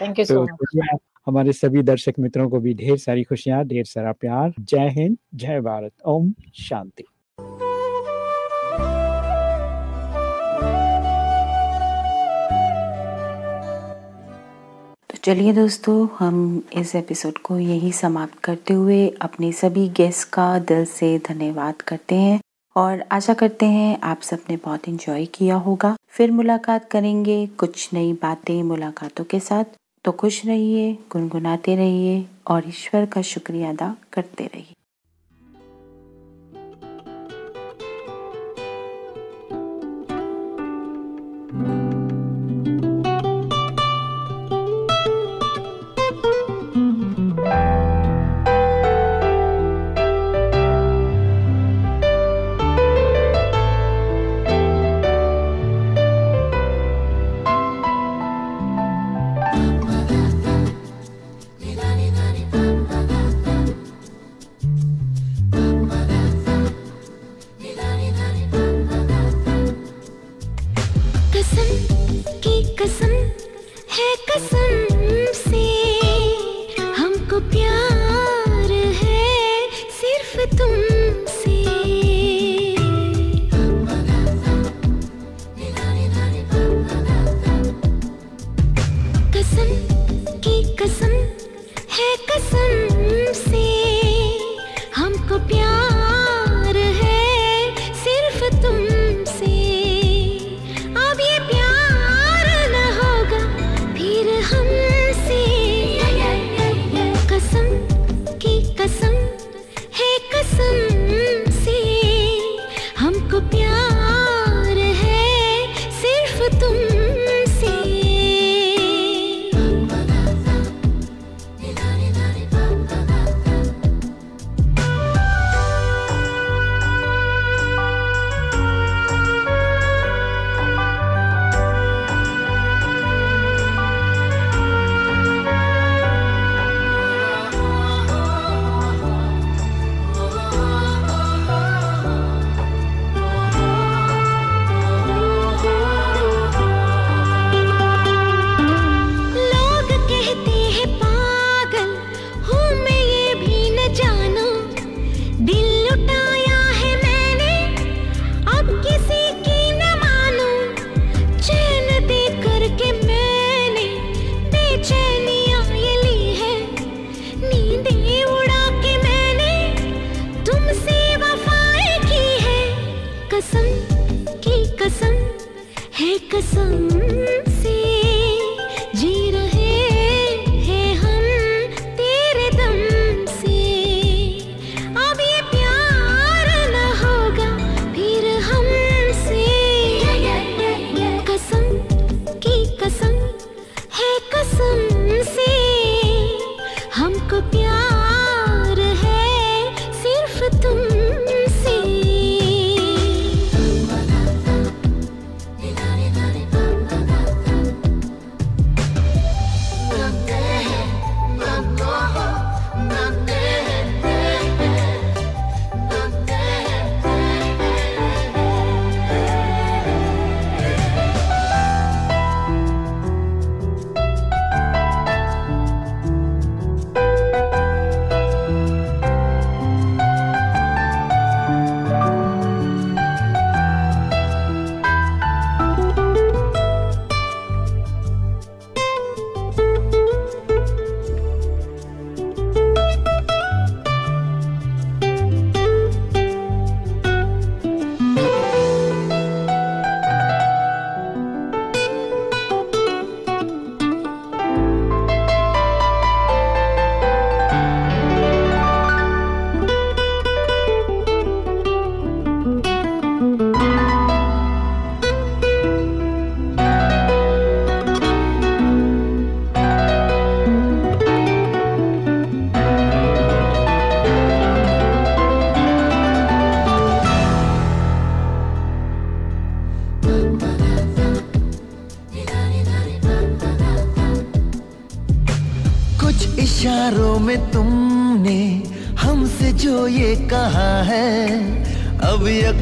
थैंक यू सो मच हमारे सभी दर्शक मित्रों को भी ढेर सारी खुशियाँ, ढेर सारा प्यार। जय हिंद, जय भारत। ओम शांति। तो चलिए दोस्तों, हम इस एपिसोड को यही समाप्त करते हुए अपने सभी गेस्ट का दिल से धन्यवाद करते हैं और आशा करते हैं आप सबने बहुत इंजॉय किया होगा। फिर मुलाकात करेंगे कुछ नई बातें मुलाकातों के साथ। तो खुश रहिए गुनगुनाते रहिए और ईश्वर का शुक्रिया अदा करते रहिए। कसम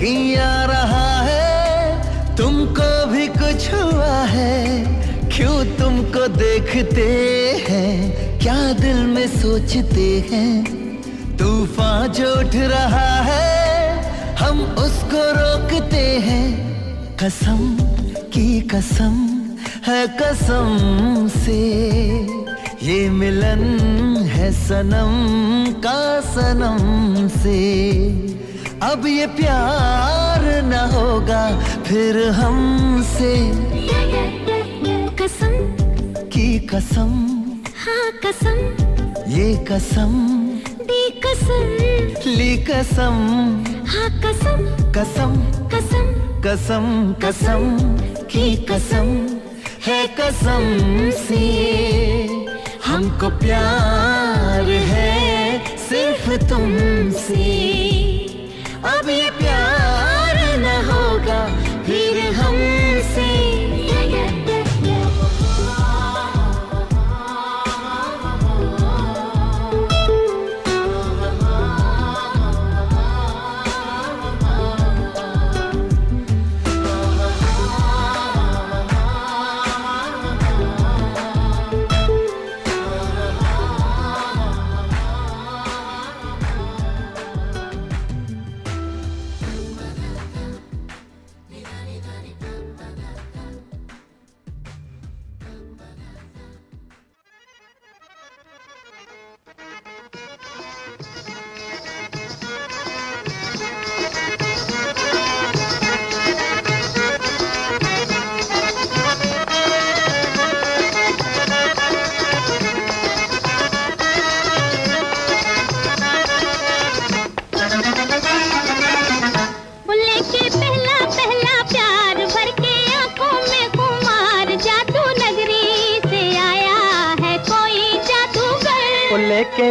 आ रहा है, तुमको भी कुछ हुआ है। क्यों तुमको देखते हैं, क्या दिल में सोचते हैं? तूफ़ान जो उठ रहा है, हम उसको रोकते हैं। कसम की कसम है कसम से। ये मिलन है सनम का सनम से। अब ये प्यार न होगा फिर हमसे कसम। की कसम। हाँ कसम। ये कसम। दी कसम। ली कसम। हाँ कसम। कसम। कसम। कसम कसम। की कसम। है कसम से। हमको प्यार है सिर्फ़ तुमसे।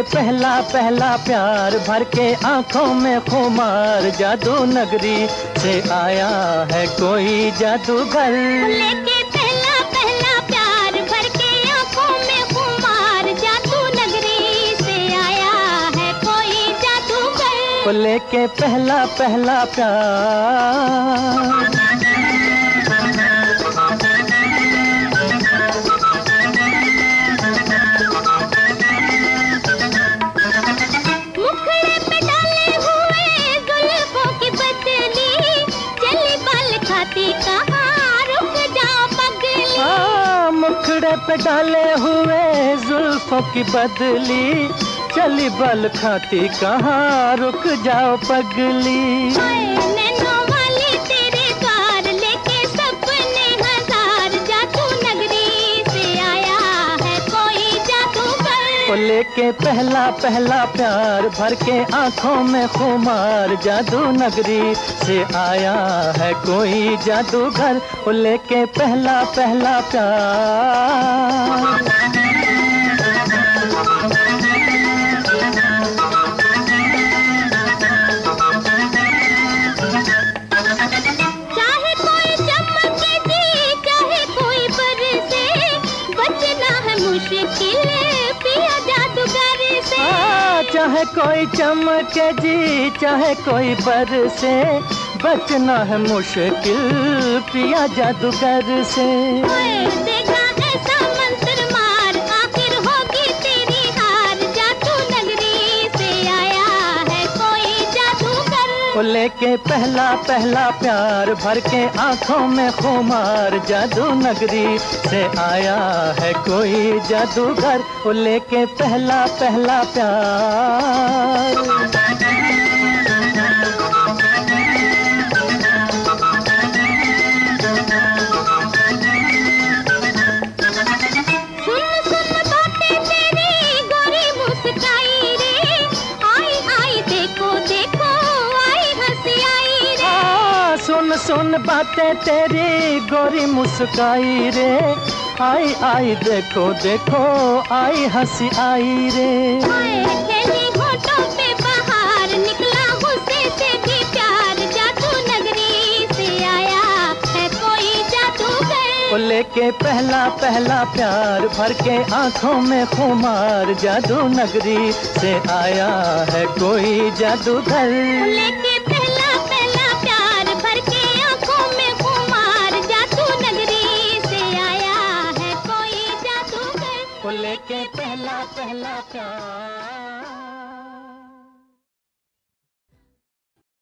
पहला पहला प्यार भर के आँखों में खुमार जादू नगरी से आया है कोई जादूगर। लेके पहला पहला प्यार भर के आँखों में खुमार जादू नगरी से आया है कोई जादूगर। लेके पहला पहला प्यार डाले हुए जुल्फों की बदली चली बल खाती कहाँ रुक जाओ पगली? लेके पहला पहला प्यार भर के आँखों में खुमार जादू नगरी से आया है कोई जादूगर। लेके पहला पहला प्यार। चाहे कोई चमक जी चाहे कोई बरसे बचना है मुश्किल पिया जादूगर से। देगा ऐसा मंत्र मार आखिर होगी तेरी हार। जादू नगरी से आया है कोई जादूगर। लेके पहला पहला प्यार भर के आँखों में खुमार। जादू नगरी से आया है कोई जादूगर। वो लेके पहला पहला प्यार। सुन सुन बातें तेरी गोरी मुस्काई रे। आई आई देखो देखो आई हँसी आई रे। पे बाहर निकला गुस्से से भी प्यार जादू नगरी से आया है कोई जादूगर। लेके पहला पहला प्यार भर के आँखों में खुमार जादू नगरी से आया है कोई जादूगर। लेके से